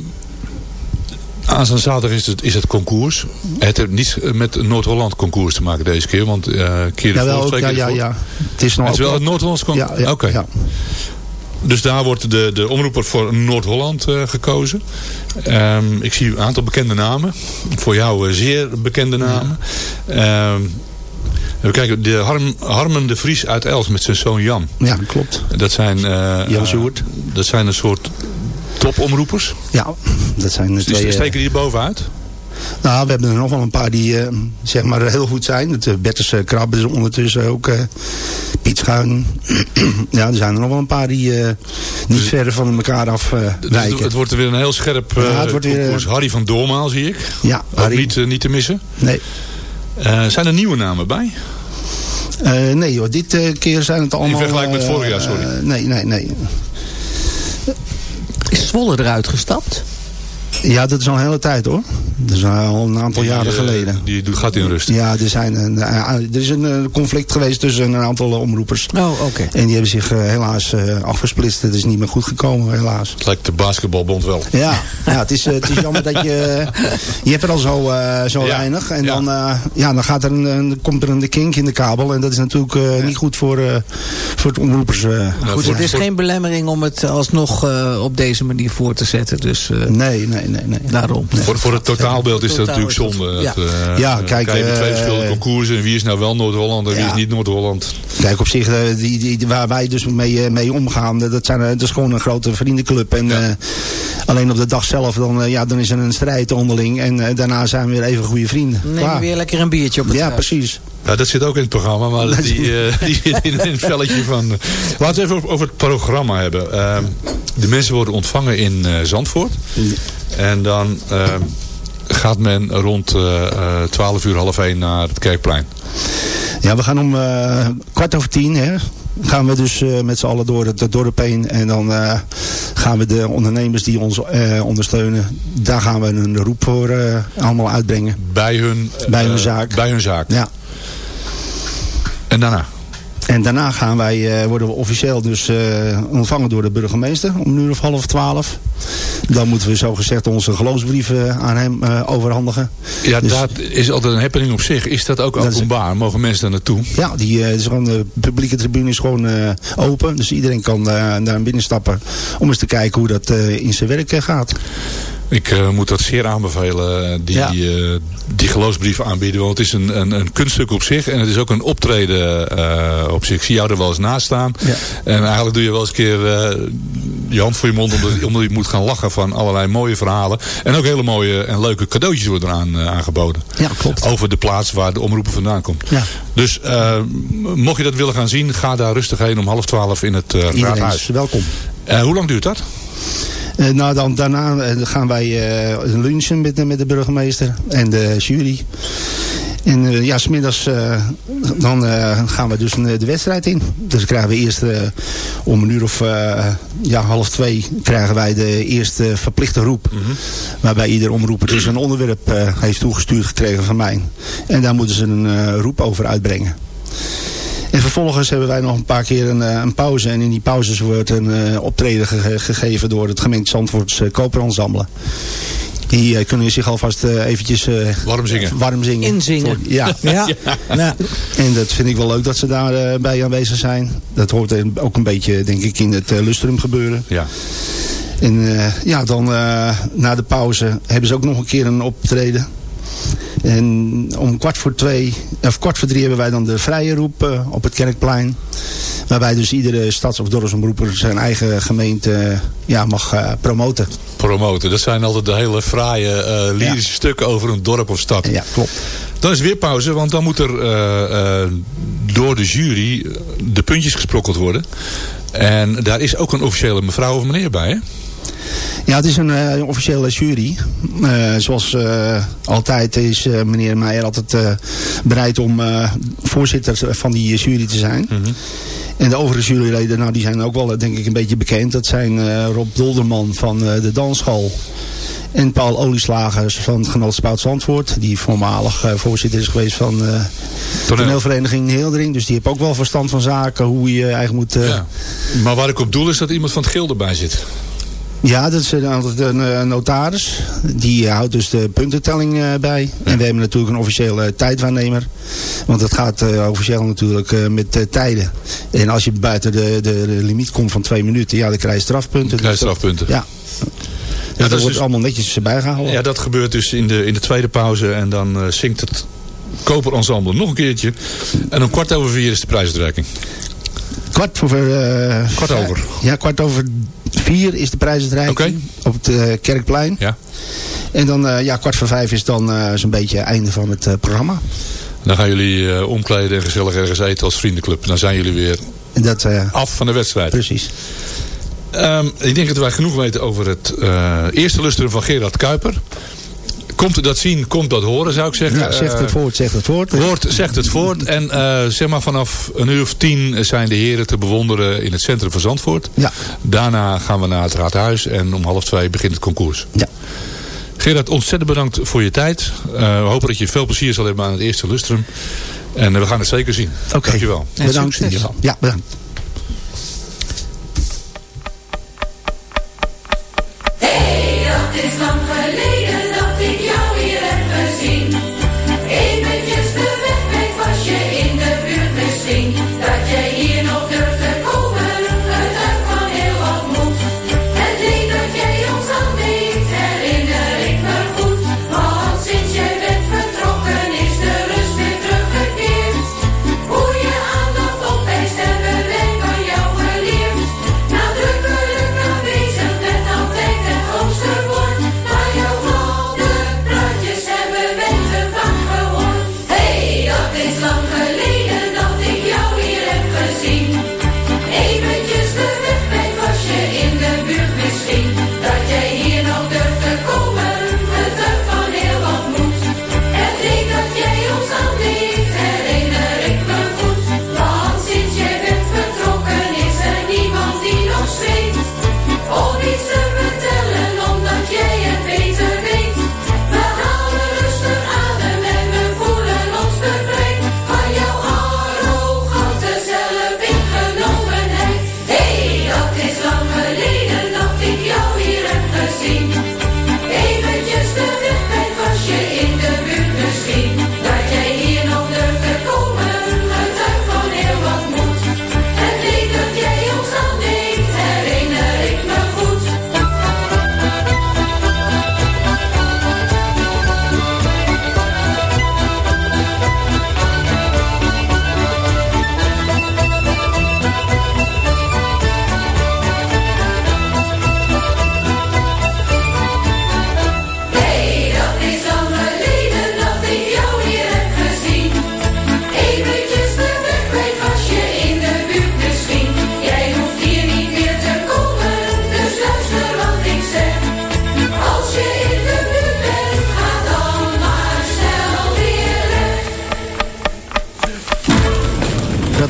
aanstaande zaterdag is het, is het concours. Het heeft niets met Noord-Holland concours te maken deze keer. Want eh keer de twee ja, keer ja, voor. ja. Het is nog Het is wel het Noord-Hollands concours? Ja, ja, Oké. ja. Dus daar wordt de, de omroeper voor Noord-Holland eh, gekozen. Ehm, ik zie een aantal bekende namen. Voor jou zeer bekende namen. Ehm, even kijken, de Harm, Harmen de Vries uit Els met zijn zoon Jan. Ja, klopt. Dat zijn, eh, Jan eh, Sjoerd. dat zijn een soort topomroepers. Ja, dat zijn de Dus twee... die eh, steken die er bovenuit? Nou, we hebben er nog wel een paar die eh, zeg maar heel goed zijn. Het, uh, Bertus uh, Krab is ondertussen ook. eh, Piet Schuin. ja, er zijn er nog wel een paar die eh, niet Dus- verder van elkaar af eh, Dus wijken. het, wordt er weer een heel scherp Ja, eh het wordt weer. Harry van Doormaal zie ik. ja, Ook Harry. niet, eh, niet te missen. Nee. Eh, zijn er nieuwe namen bij? Eh, nee hoor, dit eh, keer zijn het allemaal... vergelijking met vorig jaar, sorry. nee, nee, nee. Is Zwolle eruit gestapt? Ja, dat is al een hele tijd hoor. Dat is al een aantal Die, jaren eh, geleden. Die doet- gaat in rust. Ja, er, zijn een, eh, er is een eh, conflict geweest tussen een aantal eh, omroepers. Oh, oké. En die hebben zich eh, helaas eh, afgesplitst. Het is niet meer goed gekomen, helaas. Het lijkt de basketbalbond wel. Ja, ja het, is, eh, het is jammer dat je... Je hebt er al zo, eh, zo Ja, weinig. En ja. dan, eh, ja, dan gaat er een, een- komt er een kink in de kabel. En dat is natuurlijk eh, niet goed voor, eh, voor het omroepers. eh. Nou, Goed, voor- het is voor- geen belemmering om het alsnog eh, op deze manier voor te zetten. Dus eh, nee, nee, nee. nee. daarom. Voor, voor het totaalbeeld is dat natuurlijk zonde. ja. Dat, eh, Ja, eh, kijk, je hebt twee eh, verschillende concoursen. En wie is nou wel Noord-Holland en wie is niet Noord-Holland? Kijk, op zich, eh, die, die, waar wij dus mee, eh, mee omgaan, eh, dat, zijn, eh, dat is gewoon een grote vriendenclub. En Ja. eh, alleen op de dag zelf, dan, eh, ja, dan is er een strijd onderling. En eh, daarna zijn we weer even goede vrienden. Neem Klaar. weer lekker een biertje op het Ja, precies. Ja, dat zit ook in het programma, maar die, eh, die zit in, het velletje van... eh. Laten we even over, het programma hebben. Ehm, de mensen worden ontvangen in eh, Zandvoort. En dan ehm, gaat men rond eh, eh, 12 uur, half 1 naar het Kerkplein. Ja, we gaan om kwart over tien, hè. Gaan we dus met z'n allen door het, dorp heen. En dan gaan we de ondernemers die ons ondersteunen. Daar gaan we een roep voor allemaal uitbrengen. Bij hun, Bij hun zaak. Bij hun zaak. Ja. En daarna? En daarna gaan wij, eh, worden we officieel dus eh, ontvangen door de burgemeester om een uur of half twaalf. Dan moeten we zogezegd onze geloofsbrieven aan hem eh, overhandigen. Ja, Dus- dat is altijd een happening op zich. Is dat ook is- openbaar? Mogen mensen daar naartoe? Ja, die, is gewoon, de publieke tribune is gewoon open. Dus iedereen kan daar binnen stappen om eens te kijken hoe dat in zijn werk gaat. Ik eh, moet dat zeer aanbevelen, eh, die, Ja. eh, die geloofsbrief aanbieden. Want het is een, een, een kunststuk op zich. En het is ook een optreden op zich. Ik zie jou er wel eens naast staan. Ja. En eigenlijk doe je wel eens een keer je hand voor je mond. Omdat, omdat je moet gaan lachen van allerlei mooie verhalen. En ook hele mooie en leuke cadeautjes worden aan, eh, aangeboden. Ja, klopt. Over de plaats waar de omroepen vandaan komt. Ja. Dus mocht je dat willen gaan zien. Ga daar rustig heen om half twaalf in het Iedereen raadhuis. is welkom. Hoe lang duurt dat? Eh, nou, dan, daarna eh, gaan wij eh, lunchen met, de- met de burgemeester en de jury. En ja, smiddags uh, dan gaan we dus de wedstrijd in. Dus krijgen we eerst om een uur of ja, half twee krijgen wij de eerste verplichte roep. Waarbij ieder omroeper dus een onderwerp heeft toegestuurd gekregen van mij. En daar moeten ze een roep over uitbrengen. En vervolgens hebben wij nog een paar keer een, eh, een pauze. En in die pauzes wordt een eh, optreden ge- gegeven door het gemeente Zandvoorts uh, Koperensemble. Die eh, kunnen zich alvast eh, eventjes eh, Warm zingen. warm zingen. Inzingen. Voor- ja. Ja. ja. En dat vind ik wel leuk dat ze daarbij bij aanwezig zijn. Dat hoort ook een beetje, denk ik, in het eh, lustrum gebeuren. Ja. En eh, ja, dan eh, na de pauze hebben ze ook nog een keer een optreden. En om kwart voor twee, of kwart voor drie hebben wij dan de vrije roep eh, op het Kerkplein. Waarbij dus iedere stads- of dorpsomroeper zijn eigen gemeente eh, ja, mag eh, promoten. promoten. Dat zijn altijd de hele fraaie, lyrische stukken over een dorp of stad. Ja, klopt. Dat Dan is weer pauze, want dan moet er door de jury de puntjes gesprokkeld worden. En daar is ook een officiële mevrouw of meneer bij, hè? Ja, het is een eh, officiële jury. Eh, zoals eh, altijd is meneer Meijer altijd bereid om voorzitter van die jury te zijn. En de overige juryleden, nou, die zijn ook wel denk ik een beetje bekend. Dat zijn Rob Dolderman van de Dansschool. En Paul Olieslagers van het Genootschap Zandvoort. Die voormalig voorzitter is geweest van eh toneelvereniging Hildering. Dus die heeft ook wel verstand van zaken. Hoe je eigenlijk moet... Ja. Maar waar ik op doel is dat iemand van het gilde bij zit. Ja, dat is een, altijd een eh, notaris. Die eh, houdt dus de puntentelling eh, bij. En we hebben natuurlijk een officiële tijdwaarnemer. Want het gaat officieel natuurlijk met tijden. En als je buiten de, de, de limiet komt van twee minuten, ja, dan krijg je strafpunten. Krijg je Dus dat- strafpunten. Ja. Ja, dat wordt dus- allemaal netjes bijgehouden. Ja, dat gebeurt dus in de, in de tweede pauze. En dan eh, zingt het koperensemble nog een keertje. En om kwart over vier is de prijsuitreiking. Kwart over... eh, Kwart over. Ja, kwart over vier is de prijsuitreiking. Op het eh, Kerkplein. Ja. En dan, eh, ja, kwart voor vijf is dan zo'n beetje het einde van het programma. Dan gaan jullie omkleden en gezellig ergens eten als vriendenclub. Dan zijn jullie weer dat, af van de wedstrijd. precies. Ehm, ik denk dat wij genoeg weten over het eerste lustrum van Gerard Kuiper. Komt dat zien, komt dat horen zou ik zeggen. Ja, zegt het voort, zegt het voort. Woord zegt het voort. En eh, zeg maar vanaf een uur of tien zijn de heren te bewonderen in het centrum van Zandvoort. Ja. Daarna gaan we naar het raadhuis en om half twee begint het concours. Ja. Gerard, ontzettend bedankt voor je tijd. Eh, we hopen dat je veel plezier zal hebben aan het eerste lustrum. En eh, we gaan het zeker zien. Oké. Dankjewel. Bedankt. succes. Ja, bedankt. Het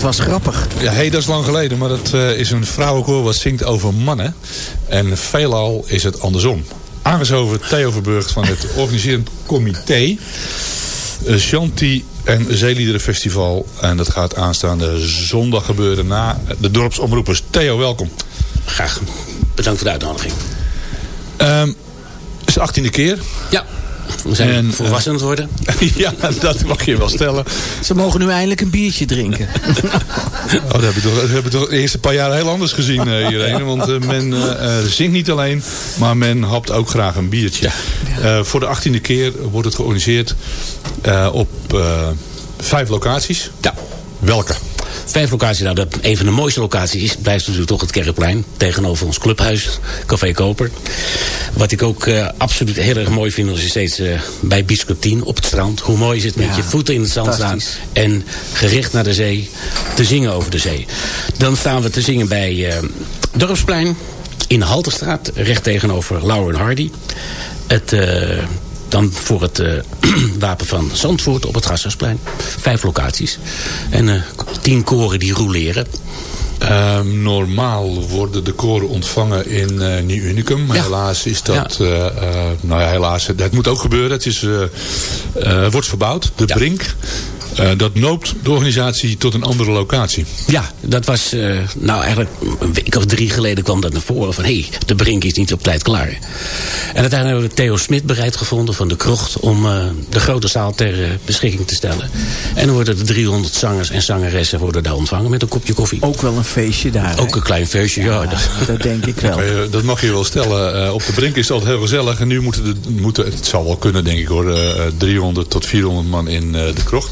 was grappig. Ja, hey, dat is lang geleden, maar dat eh, is een vrouwenkoor wat zingt over mannen. En veelal is het andersom. Aangeschoven Theo Verburgt van het organiserend comité. eh, Shanti en Zeeliederenfestival. En dat gaat aanstaande zondag gebeuren na de dorpsomroepers. Theo, welkom. Graag. Bedankt voor de uitnodiging. Ehm, het is de achttiende keer. Ja, we zijn En, volwassen aan het worden. ja, dat mag je wel stellen. Ze mogen nu eindelijk een biertje drinken. Oh, dat heb ik toch, de eerste paar jaar heel anders gezien eh, hierheen. Want eh, men eh, eh, zingt niet alleen, maar men hapt ook graag een biertje. Eh, voor de achttiende keer wordt het georganiseerd eh, op eh, vijf locaties. Ja. Welke? Vijf locaties. Nou, dat, een van de mooiste locaties is, blijft natuurlijk toch het Kerkplein. Tegenover ons clubhuis, Café Koper. Wat ik ook eh, absoluut heel erg mooi vind, is steeds eh, bij Bischop 10 op het strand. Hoe mooi is het met Ja, je voeten in het zand staan. En gericht naar de zee, te zingen over de zee. Dan staan we te zingen bij eh, Dorpsplein. In de Halterstraat, recht tegenover Lauwer en Hardy. Het... dan voor het eh, wapen van Zandvoort op het Gasthuisplein. Vijf locaties. En eh, tien koren die roleren. Ehm, normaal worden de koren ontvangen in eh Nieuw Unicum. Maar Ja. helaas is dat... nou ja, helaas. Het moet ook gebeuren. Het is, wordt verbouwd. De Ja. Brink. Eh, dat noopt de organisatie tot een andere locatie. Ja, dat was eh, nou eigenlijk een week of drie geleden kwam dat naar voren van hé, hey, de brink is niet op tijd klaar. En uiteindelijk hebben we Theo Smit bereid gevonden van de krocht om eh, de grote zaal ter beschikking te stellen. En dan worden de 300 zangers en zangeressen worden daar ontvangen met een kopje koffie. Ook wel een feestje daar. hè? Ook een klein feestje, ja. Ja, dat- dat denk ik wel. Dat mag je wel stellen. Eh, op de Brink is het altijd heel gezellig. En nu moeten, de, moeten het zal wel kunnen denk ik hoor, eh, 300 tot 400 man in eh, de krocht.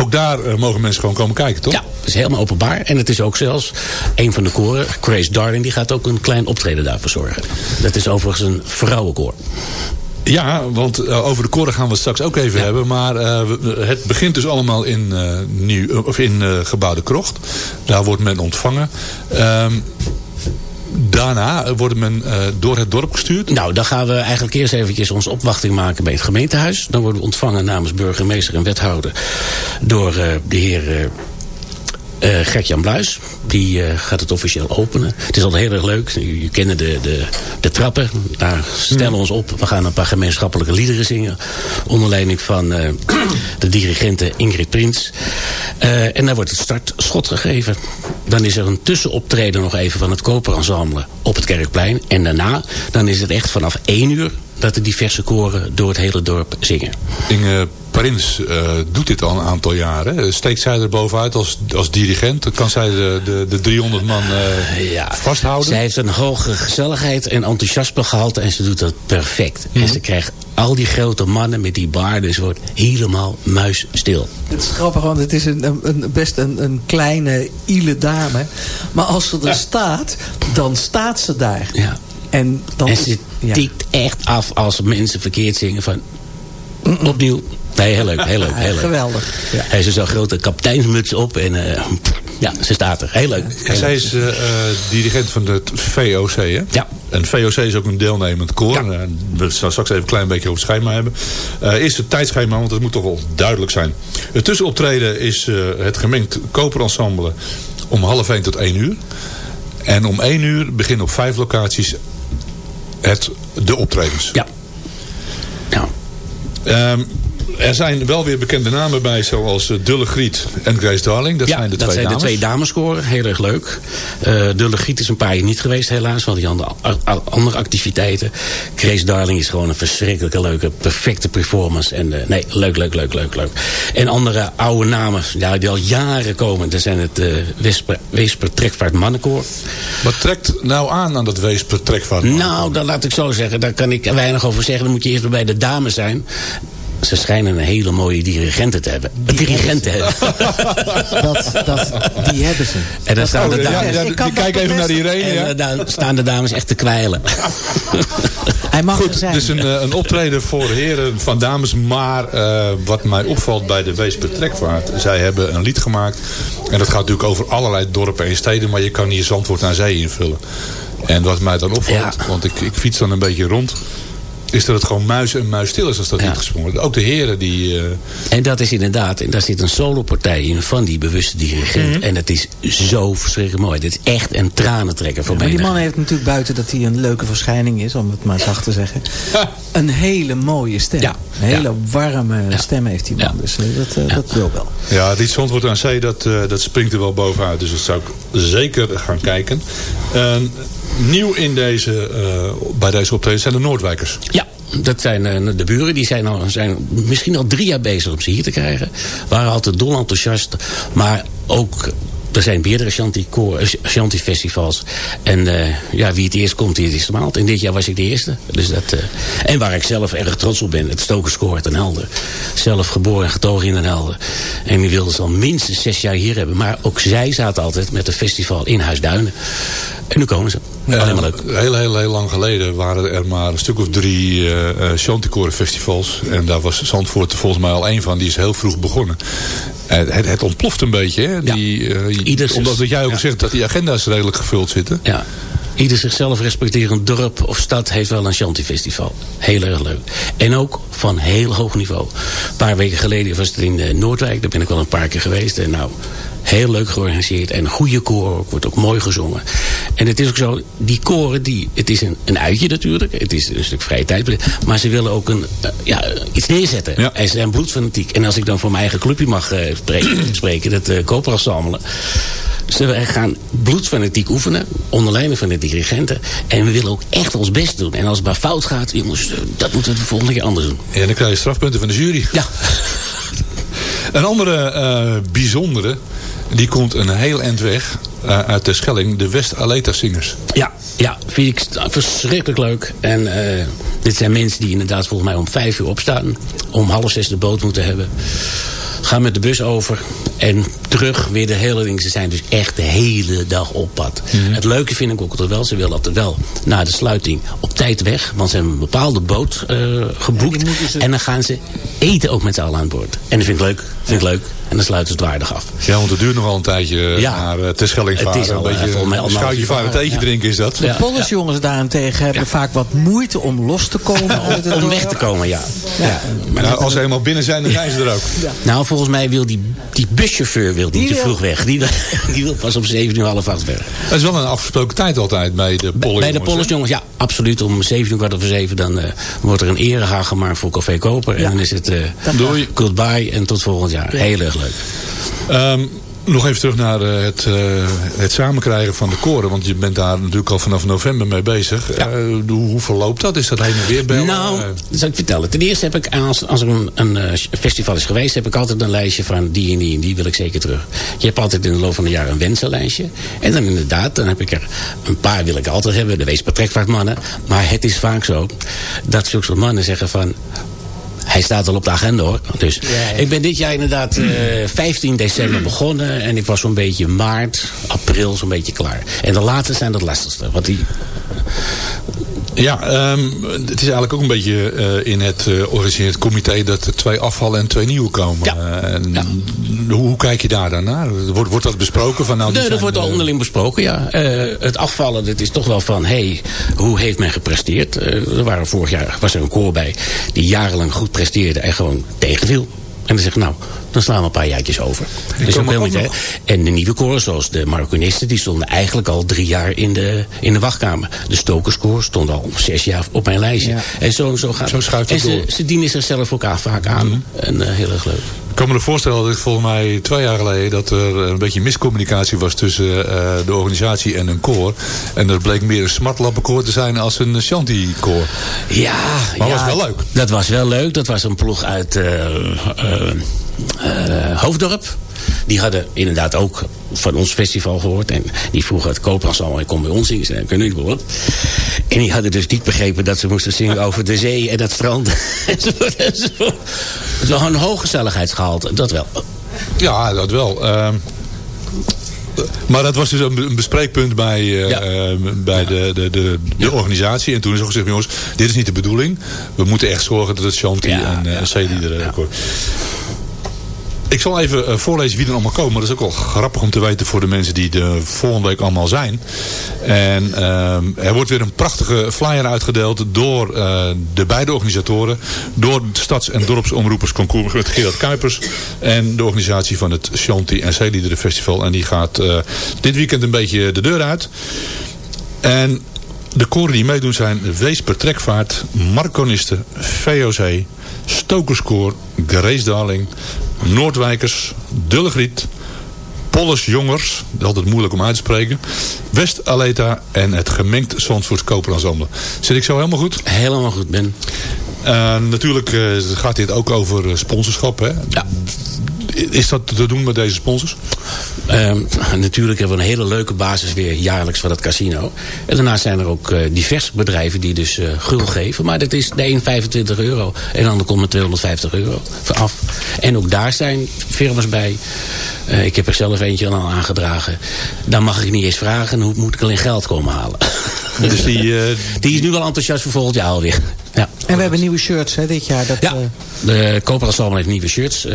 Ook daar eh, mogen mensen gewoon komen kijken, toch? Ja, het is helemaal openbaar. En het is ook zelfs een van de koren, Grace Darling, die gaat ook een klein optreden daarvoor zorgen. Dat is overigens een vrouwenkoor. Ja, want eh, over de koren gaan we het straks ook even hebben. Maar eh, het begint dus allemaal in, nieuw, of in eh, gebouw de Krocht. Daar wordt men ontvangen. Ehm, daarna wordt men eh, door het dorp gestuurd. Nou, dan gaan we eigenlijk eerst eventjes onze opwachting maken bij het gemeentehuis. Dan worden we ontvangen namens burgemeester en wethouder door eh, de heer eh, Gert-Jan Bluis. Die eh, gaat het officieel openen. Het is altijd heel erg leuk. Je, je kennen de, de, de trappen. Daar stellen we ons op. We gaan een paar gemeenschappelijke liederen zingen. Onder leiding van eh, de dirigente Ingrid Prins. En daar wordt het startschot gegeven. Dan is er een tussenoptreden nog even van het koperensemble op het Kerkplein. En daarna dan is het echt vanaf één uur dat de diverse koren door het hele dorp zingen. Inge Prins eh, doet dit al een aantal jaren. hè. Steekt zij er bovenuit als, als dirigent? Dan kan zij de, de, de 300 man eh, Ja, vasthouden? Zij heeft een hoge gezelligheid en enthousiasme gehalte en ze doet dat perfect. En ze krijgt al die grote mannen met die baarden, ze wordt helemaal muisstil. Het is grappig, want het is een, een, een- best een, een kleine, ile dame. Maar als ze er staat, dan staat ze daar. Ja. En dan en ze ja. tikt echt af als mensen verkeerd zingen van opnieuw. Nee, heel leuk, heel leuk, heel leuk. Geweldig. Ja. Hij heeft zo'n grote kapiteinsmuts op en eh, ja, ze staat er. Heel leuk. En zij is eh, eh, dirigent van het VOC, hè? Ja. En VOC is ook een deelnemend koor. Ja. Eh, We zullen straks even een klein beetje over het schema hebben. Eh eerst het tijdschema, want dat moet toch wel duidelijk zijn. Het tussenoptreden is eh, het gemengd koperensemble om half één tot één uur. En om één uur beginnen op vijf locaties het, de optredens. Ja. Ja. Ehm, er zijn wel weer bekende namen bij, zoals eh, Dulle Griet en Grace Darling. Dat ja, zijn de dat twee zijn dames. de twee dameskoren. Heel erg leuk. Eh de Legiet is een paar jaar niet geweest helaas. Want die andere activiteiten. Grace Darling is gewoon een verschrikkelijke leuke, perfecte performance. En eh, nee, leuk, leuk, leuk, leuk, leuk. En andere oude namen ja, die al jaren komen. Dat zijn het eh Weesper, Weesper Trekvaart Mannenkoor. Wat trekt nou aan aan dat Weesper trekvaart? Nou, dat laat ik zo zeggen. Daar kan ik weinig over zeggen. Dan moet je eerst bij de dames zijn. Ze schijnen een hele mooie dirigenten te hebben. dirigenten hebben. Dat, dat, die hebben ze. En dan staan de ja, dames. ja, kijk even naar Irene. En Ja. eh, daar staan de dames echt te kwijlen. Hij mag er Goed, zijn. dus een, eh, een optreden voor heren van dames. Maar eh, wat mij opvalt bij de Weesper Trekvaart. Zij hebben een lied gemaakt. En dat gaat natuurlijk over allerlei dorpen en steden. Maar je kan hier Zandvoort naar zee invullen. En wat mij dan opvalt. Ja. Want ik, ik fiets dan een beetje rond. Is dat het gewoon muis en muis stil is als dat Ja. niet gesprongen wordt. Ook de heren die... eh, En dat is inderdaad, en daar zit een solopartij in van die bewuste dirigent. Mhm. En het is zo verschrikkelijk mooi. Dit is echt een tranentrekker voor maar mij. die man heeft natuurlijk buiten dat hij een leuke verschijning is, om het maar zacht te zeggen. Een hele mooie stem. Ja, Een hele ja. warme Ja. stem heeft die man. Ja. Dus eh, dat, eh, dat wil wel. Ja, dit Zandvoort aan Zee, dat, eh, dat springt er wel bovenuit. Dus dat zou ik zeker gaan kijken. Nieuw in deze, eh, bij deze optreden zijn de Noordwijkers. Ja, dat zijn eh, de buren. Die zijn, al, zijn misschien al drie jaar bezig om ze hier te krijgen. Waren altijd dol enthousiast. Maar ook er zijn meerdere Shanti, koor- eh. En ja, wie het eerst komt, die het eerst maalt. En dit jaar was ik de eerste. Dus dat, en waar ik zelf erg trots op ben, het Stokerskoor uit Den Helder. Zelf geboren en getogen in Den Helder. En die wilden ze al minstens zes jaar hier hebben. Maar ook zij zaten altijd met een festival in Huisduinen. En nu komen ze. Alleen maar leuk. Heel, heel, heel lang geleden waren er maar een stuk of drie uh, festivals. En daar was Zandvoort volgens mij al één van. Die is heel vroeg begonnen. En het, het ontploft een beetje. Hè? Die, uh, omdat wat jij ook ja. zegt dat die agenda's redelijk gevuld zitten. Ja. Ieder zichzelf respecterend dorp of stad heeft wel een Shanti-festival. Heel erg leuk. En ook van heel hoog niveau. Een paar weken geleden was het in Noordwijk. Daar ben ik wel een paar keer geweest. En nou, heel leuk georganiseerd. En een goede koor. Wordt ook mooi gezongen. En het is ook zo, die koren, die, het is een, een uitje natuurlijk. Het is een stuk vrije tijd. Maar ze willen ook een, uh, ja, iets neerzetten. Ja. En ze zijn bloedfanatiek. En als ik dan voor mijn eigen clubje mag uh, spreken, spreken dat uh, Koperensemble. Ze gaan bloedfanatiek oefenen. Onder leiding van de dirigenten. En we willen ook echt ons best doen. En als het maar fout gaat, jongens, dat moeten we de volgende keer anders doen. En dan krijg je strafpunten van de jury. Ja. Een andere uh, bijzondere, die komt een heel eind weg uh, uit de Schelling. De West-Aleta-zingers. Ja, ja, vind ik verschrikkelijk leuk. En uh, dit zijn mensen die inderdaad volgens mij om vijf uur opstaan. Om half zes de boot moeten hebben. Gaan met de bus over en terug weer de hele ding. Ze zijn dus echt de hele dag op pad. Mm -hmm. Het leuke vind ik ook altijd wel. Ze willen altijd wel na de sluiting op tijd weg. Want ze hebben een bepaalde boot uh, geboekt. Ja, ze... En dan gaan ze eten ook met z'n allen aan boord. En dat vind ik leuk. Vind ik leuk. En dan sluiten ze het waardig af. Ja, want het duurt nogal een tijdje ja. naar uh, Terschelling varen. Het is al, een beetje uh, een schuitje varen, theetje ja. drinken is dat. De ja. Pollersjongens daarentegen hebben ja. vaak wat moeite om los te komen. om weg te komen, ja. ja. Maar nou, als ze helemaal binnen zijn, dan zijn ze er ook. Nou, volgens mij wil die, die buschauffeur wil niet te vroeg weg. Die wil, die wil pas om 7 uur half acht weg. Dat is wel een afgesproken tijd altijd bij de Pollersjongens. Bij de Pollersjongens, ja, absoluut. Om 7 uur kwart over 7 dan uh, wordt er een erehaag gemaakt voor Café Koper. En dan is het uh, Doei. goodbye en tot volgend jaar. Heel erg leuk. Um, nog even terug naar uh, het, uh, het samenkrijgen van de koren. Want je bent daar natuurlijk al vanaf november mee bezig. Ja. Uh, hoe, hoe verloopt dat? Is dat heen en weer bellen? Nou, dat zal ik vertellen. Ten eerste heb ik, als, als er een, een festival is geweest... heb ik altijd een lijstje van die en die en die wil ik zeker terug. Je hebt altijd in de loop van de jaren een wensenlijstje. En dan inderdaad, dan heb ik er een paar wil ik altijd hebben. De weesbetrekvaartmannen. Maar het is vaak zo dat zulke mannen zeggen van hij staat al op de agenda hoor. Dus ja, ja. ik ben dit jaar inderdaad uh, 15 december begonnen. En ik was zo'n beetje maart, april zo'n beetje klaar. En de laatste zijn het lastigste. Want die... Ja, um, het is eigenlijk ook een beetje uh, in het uh, comité dat er twee afvallen en twee nieuwe komen. Ja. Uh, en ja. hoe, hoe, kijk je daar dan naar? Wordt, wordt dat besproken? Van, nou, nee, dat wordt al onderling besproken, ja. het afvallen, dat is toch wel van, hé, hey, hoe heeft men gepresteerd? er waren vorig jaar, was er een koor bij die jarenlang goed presteerde en gewoon tegenviel. En dan zeg ik, nou, dan slaan we een paar jaartjes over. Dus ook helemaal niet, en de nieuwe koren, zoals de Marokkanisten, die stonden eigenlijk al drie jaar in de, in de wachtkamer. De Stokerskoor stond al zes jaar op mijn lijstje. Ja. En zo, zo gaat zo schuift En het ze, ze, dienen zichzelf elkaar vaak aan. Mm -hmm. En uh, heel erg leuk. Ik kan me voorstellen dat ik volgens mij twee jaar geleden... dat er een beetje miscommunicatie was tussen uh, de organisatie en een koor. En dat bleek meer een smartlappenkoor te zijn als een shanty-koor. Ja. Maar ja, was wel leuk. Dat was wel leuk. Dat was een ploeg uit uh, Hoofddorp. Die hadden inderdaad ook van ons festival gehoord. En die vroegen het koopensemble, ik kom bij ons zingen. En kunnen jullie En die hadden dus niet begrepen dat ze moesten zingen over de zee en het strand. Het was een hoog gezelligheidsgehalte, dat wel. Ja, dat wel. Uh, maar dat was dus een bespreekpunt bij, uh, ja. uh, bij ja. de, de, de, de ja. organisatie. En toen is ook gezegd, jongens, dit is niet de bedoeling. We moeten echt zorgen dat het Shanti en uh, zeeliederen... Ik zal even uh, voorlezen wie er allemaal komen. Dat is ook wel grappig om te weten voor de mensen die de volgende week allemaal zijn. En uh, er wordt weer een prachtige flyer uitgedeeld door uh, de beide organisatoren. Door het Stads- en Dorpsomroepersconcours met Gerard Kuipers. En de organisatie van het Shanti en Zeeliederen Festival. En die gaat uh, dit weekend een beetje de deur uit. En de koren die meedoen zijn Weesper Trekvaart, Marconisten, VOC, Stokerskoor, Grace Darling, Noordwijkers, Dullegriet, Polles Jongers, dat is altijd moeilijk om uit te spreken, West Aleta en het gemengd Zandvoorts Koperensemble. Zit ik zo helemaal goed? Helemaal goed, Ben. Uh, natuurlijk uh, gaat dit ook over sponsorschap. Hè? Ja. Is dat te doen met deze sponsors? Ehm, natuurlijk hebben we een hele leuke basis weer jaarlijks van het casino. En daarnaast zijn er ook uh, diverse bedrijven die dus uh, gul geven. Maar dat is de een 25 euro en de ander komt met 250 euro af. En ook daar zijn firma's bij. Uh, ik heb er zelf eentje al aangedragen. Dan mag ik niet eens vragen, dan moet ik alleen geld komen halen. Dus die, die is nu wel enthousiast voor volgend jaar alweer. Ja. En we hebben nieuwe shirts hè, dit jaar. Dat, ja, de Koper Ensemble heeft nieuwe shirts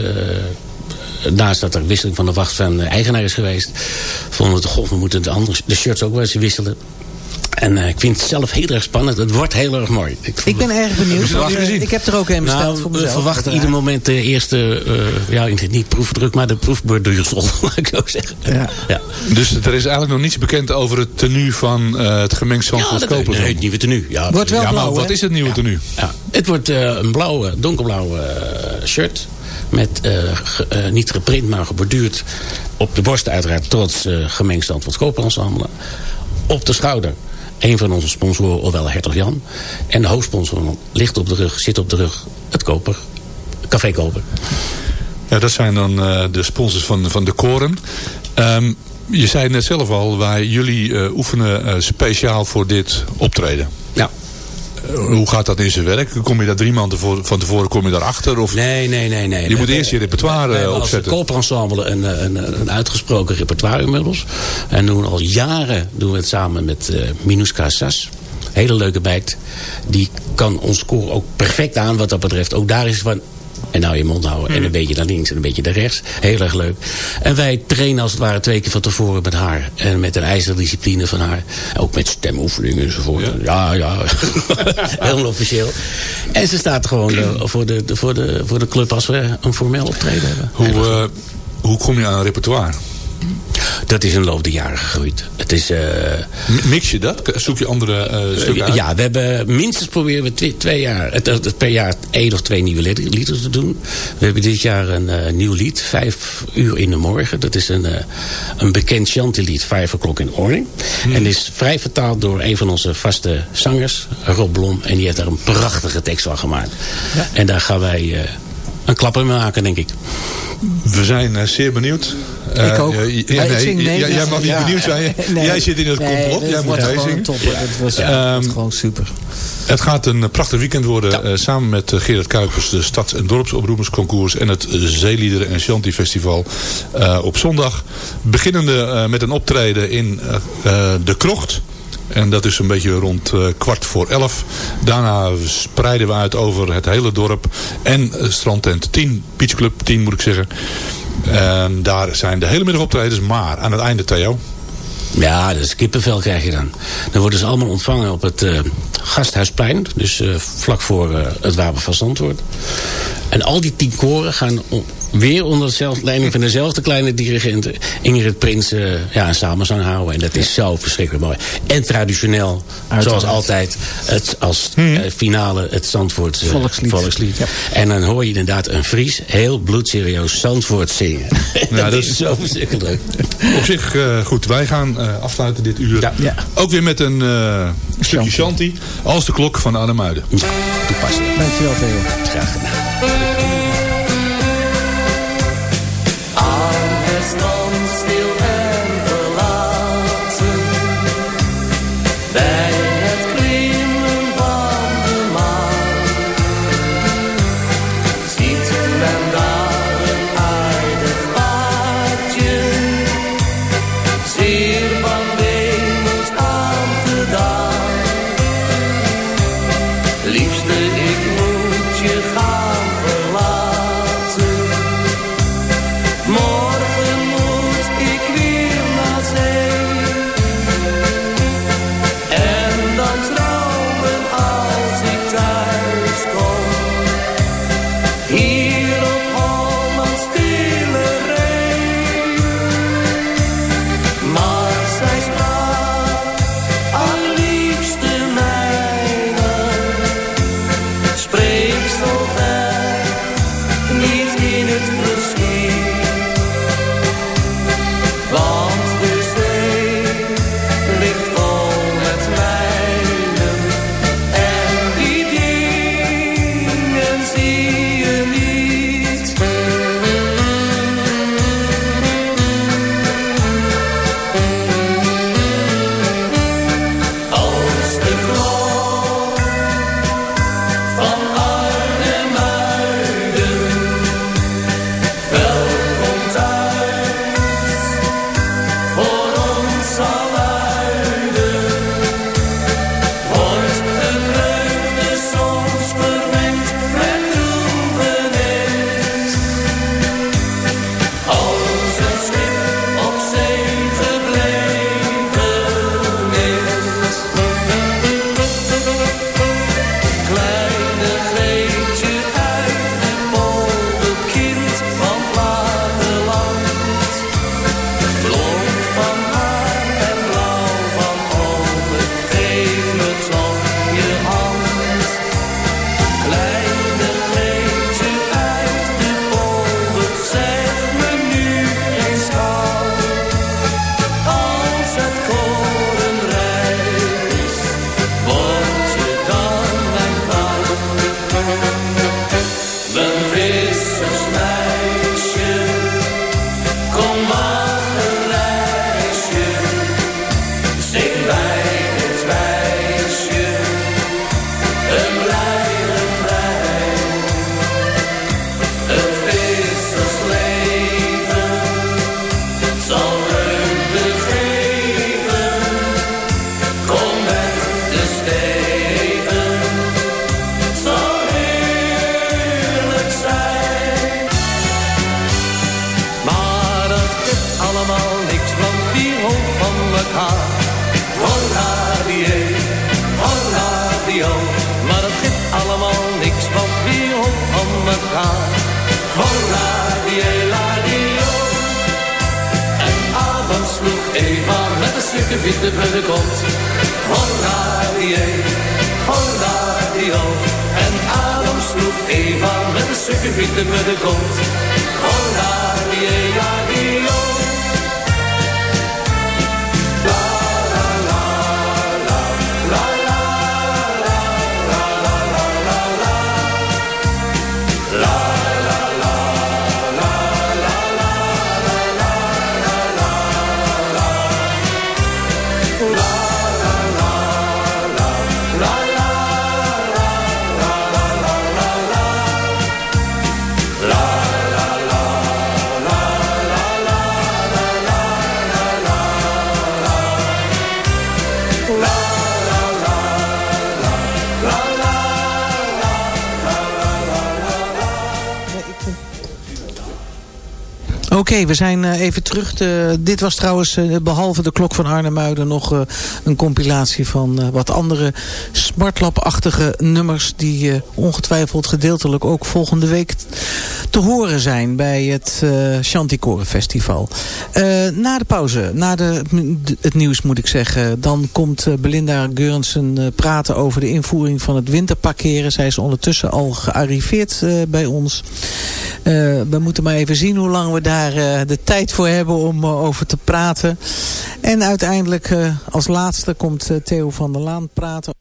naast dat er wisseling van de wacht van de eigenaar is geweest... vonden we, goh, we moeten de, andere, de shirts ook wel eens wisselen. En uh, ik vind het zelf heel erg spannend. Het wordt heel erg mooi. Ik, ik ben erg benieuwd. Uh, ik heb er ook een besteld nou, voor mezelf. We verwachten ieder moment de eerste, uh, ja, niet proefdruk, maar de proefbeurduursel, laat ik ook zeggen. Ja. ja. Dus er is eigenlijk nog niets bekend over het tenue van het gemengd Zandvoort ja, Nee, het nieuwe tenue. Ja, wordt wel ja, blauw, maar wat is het nieuwe ja. tenue? Ja. Het wordt een blauwe, donkerblauwe shirt met ge, uh, niet geprint, maar geborduurd op de borst uiteraard trots uh, van het koopensemble. Op de schouder een van onze sponsoren, ofwel Hertog Jan. En de hoofdsponsor ligt op de rug, zit op de rug, het koper, Café Koper. Ja, dat zijn dan de sponsors van, van de koren. Um, je zei net zelf al, wij, jullie oefenen speciaal voor dit optreden. Hoe gaat dat in zijn werk? Kom je daar drie maanden van tevoren kom je daarachter? Of... Nee, nee, nee. nee. Je moet eerst je repertoire we opzetten. Als koopensemble een, een, een uitgesproken repertoire inmiddels. En doen al jaren doen we het samen met uh, Minuska Sas. Hele leuke bijt. Die kan ons koor ook perfect aan wat dat betreft. Ook daar is van en nou je mond houden. En een beetje naar links en een beetje naar rechts. Heel erg leuk. En wij trainen als het ware twee keer van tevoren met haar. En met een ijzerdiscipline van haar. Ook met stemoefeningen enzovoort. Ja, ja. ja. Helemaal officieel. En ze staat gewoon voor, de, de, voor, de, voor de club als we een formeel optreden hebben. Hoe, uh, hoe kom je aan een repertoire? Dat is in de loop der jaren gegroeid. Het is, uh, Mix je dat? Zoek je andere uh, stukken uit? Ja, we hebben minstens proberen we twee, twee jaar, het, het, per jaar één of twee nieuwe liederen te doen. We hebben dit jaar een uh, nieuw lied, Vijf uur in de morgen. Dat is een, een bekend chantielied, Vijf o'clock in Orning. Hmm. En is vrij vertaald door een van onze vaste zangers, Rob Blom. En die heeft daar een prachtige tekst van gemaakt. Ja. En daar gaan wij een klapper mee maken, denk ik. We zijn uh, zeer benieuwd. Uh, ik ook. Uh, ja, nee, nee, jij, jij mag niet ja, benieuwd zijn. Nee, jij zit in het nee, complot. Jij moet. Top, ja. Het was ja, um, gewoon super. Het gaat een prachtig weekend worden. Ja. Uh, samen met Gerard Kuipers. De Stads- en Dorpsoproepersconcours. En het Zeeliederen en Shanti Festival. Uh, op zondag. Beginnende uh, met een optreden in De Krocht. En dat is een beetje rond uh, kwart voor elf. Daarna spreiden we uit over het hele dorp. En uh, strandtent 10, Beach Club 10 moet ik zeggen. En daar zijn de hele middag optredens. Maar aan het einde Theo. Ja, dat is kippenvel krijg je dan. Dan worden ze allemaal ontvangen op het uh, Gasthuisplein. Dus uh, vlak voor uh, het Wapen van Zandvoort. En al die tien koren gaan weer onder de leiding van dezelfde kleine dirigent Ingrid Prins uh, ja, een samenzang houden. En dat is zo verschrikkelijk mooi. En traditioneel, Uiteraard. zoals altijd, het, als hmm. uh, finale het Zandvoortse volkslied. volkslied. Ja. En dan hoor je inderdaad een Fries heel bloedserieus Zandvoort zingen. Ja, dat, dat is zo verschrikkelijk leuk. Op zich uh, goed. Wij gaan afsluiten dit uur. Ja. Ja. Ook weer met een stukje shanty. Als de klok van Anne Muiden. Ja, toepasselijk. Dankjewel Theo. Graag gedaan. Voor de kont. Holla, die holla, En Adam sloeg Eva met een stukje voor de kont. Holla, Oké, we zijn uh, even terug. Dit was trouwens, uh, behalve de klok van Arnhem-Muiden... nog uh, een compilatie van wat andere smartlap-achtige nummers... die ongetwijfeld gedeeltelijk ook volgende week te horen zijn... bij het Chanticoren Festival. na de pauze, na de, het nieuws moet ik zeggen... dan komt Belinda Geurensen praten over de invoering van het winterparkeren. Zij is ondertussen al gearriveerd bij ons. we moeten maar even zien hoe lang we daar de tijd voor hebben om uh, over te praten. En uiteindelijk uh, als laatste komt Theo van der Laan praten.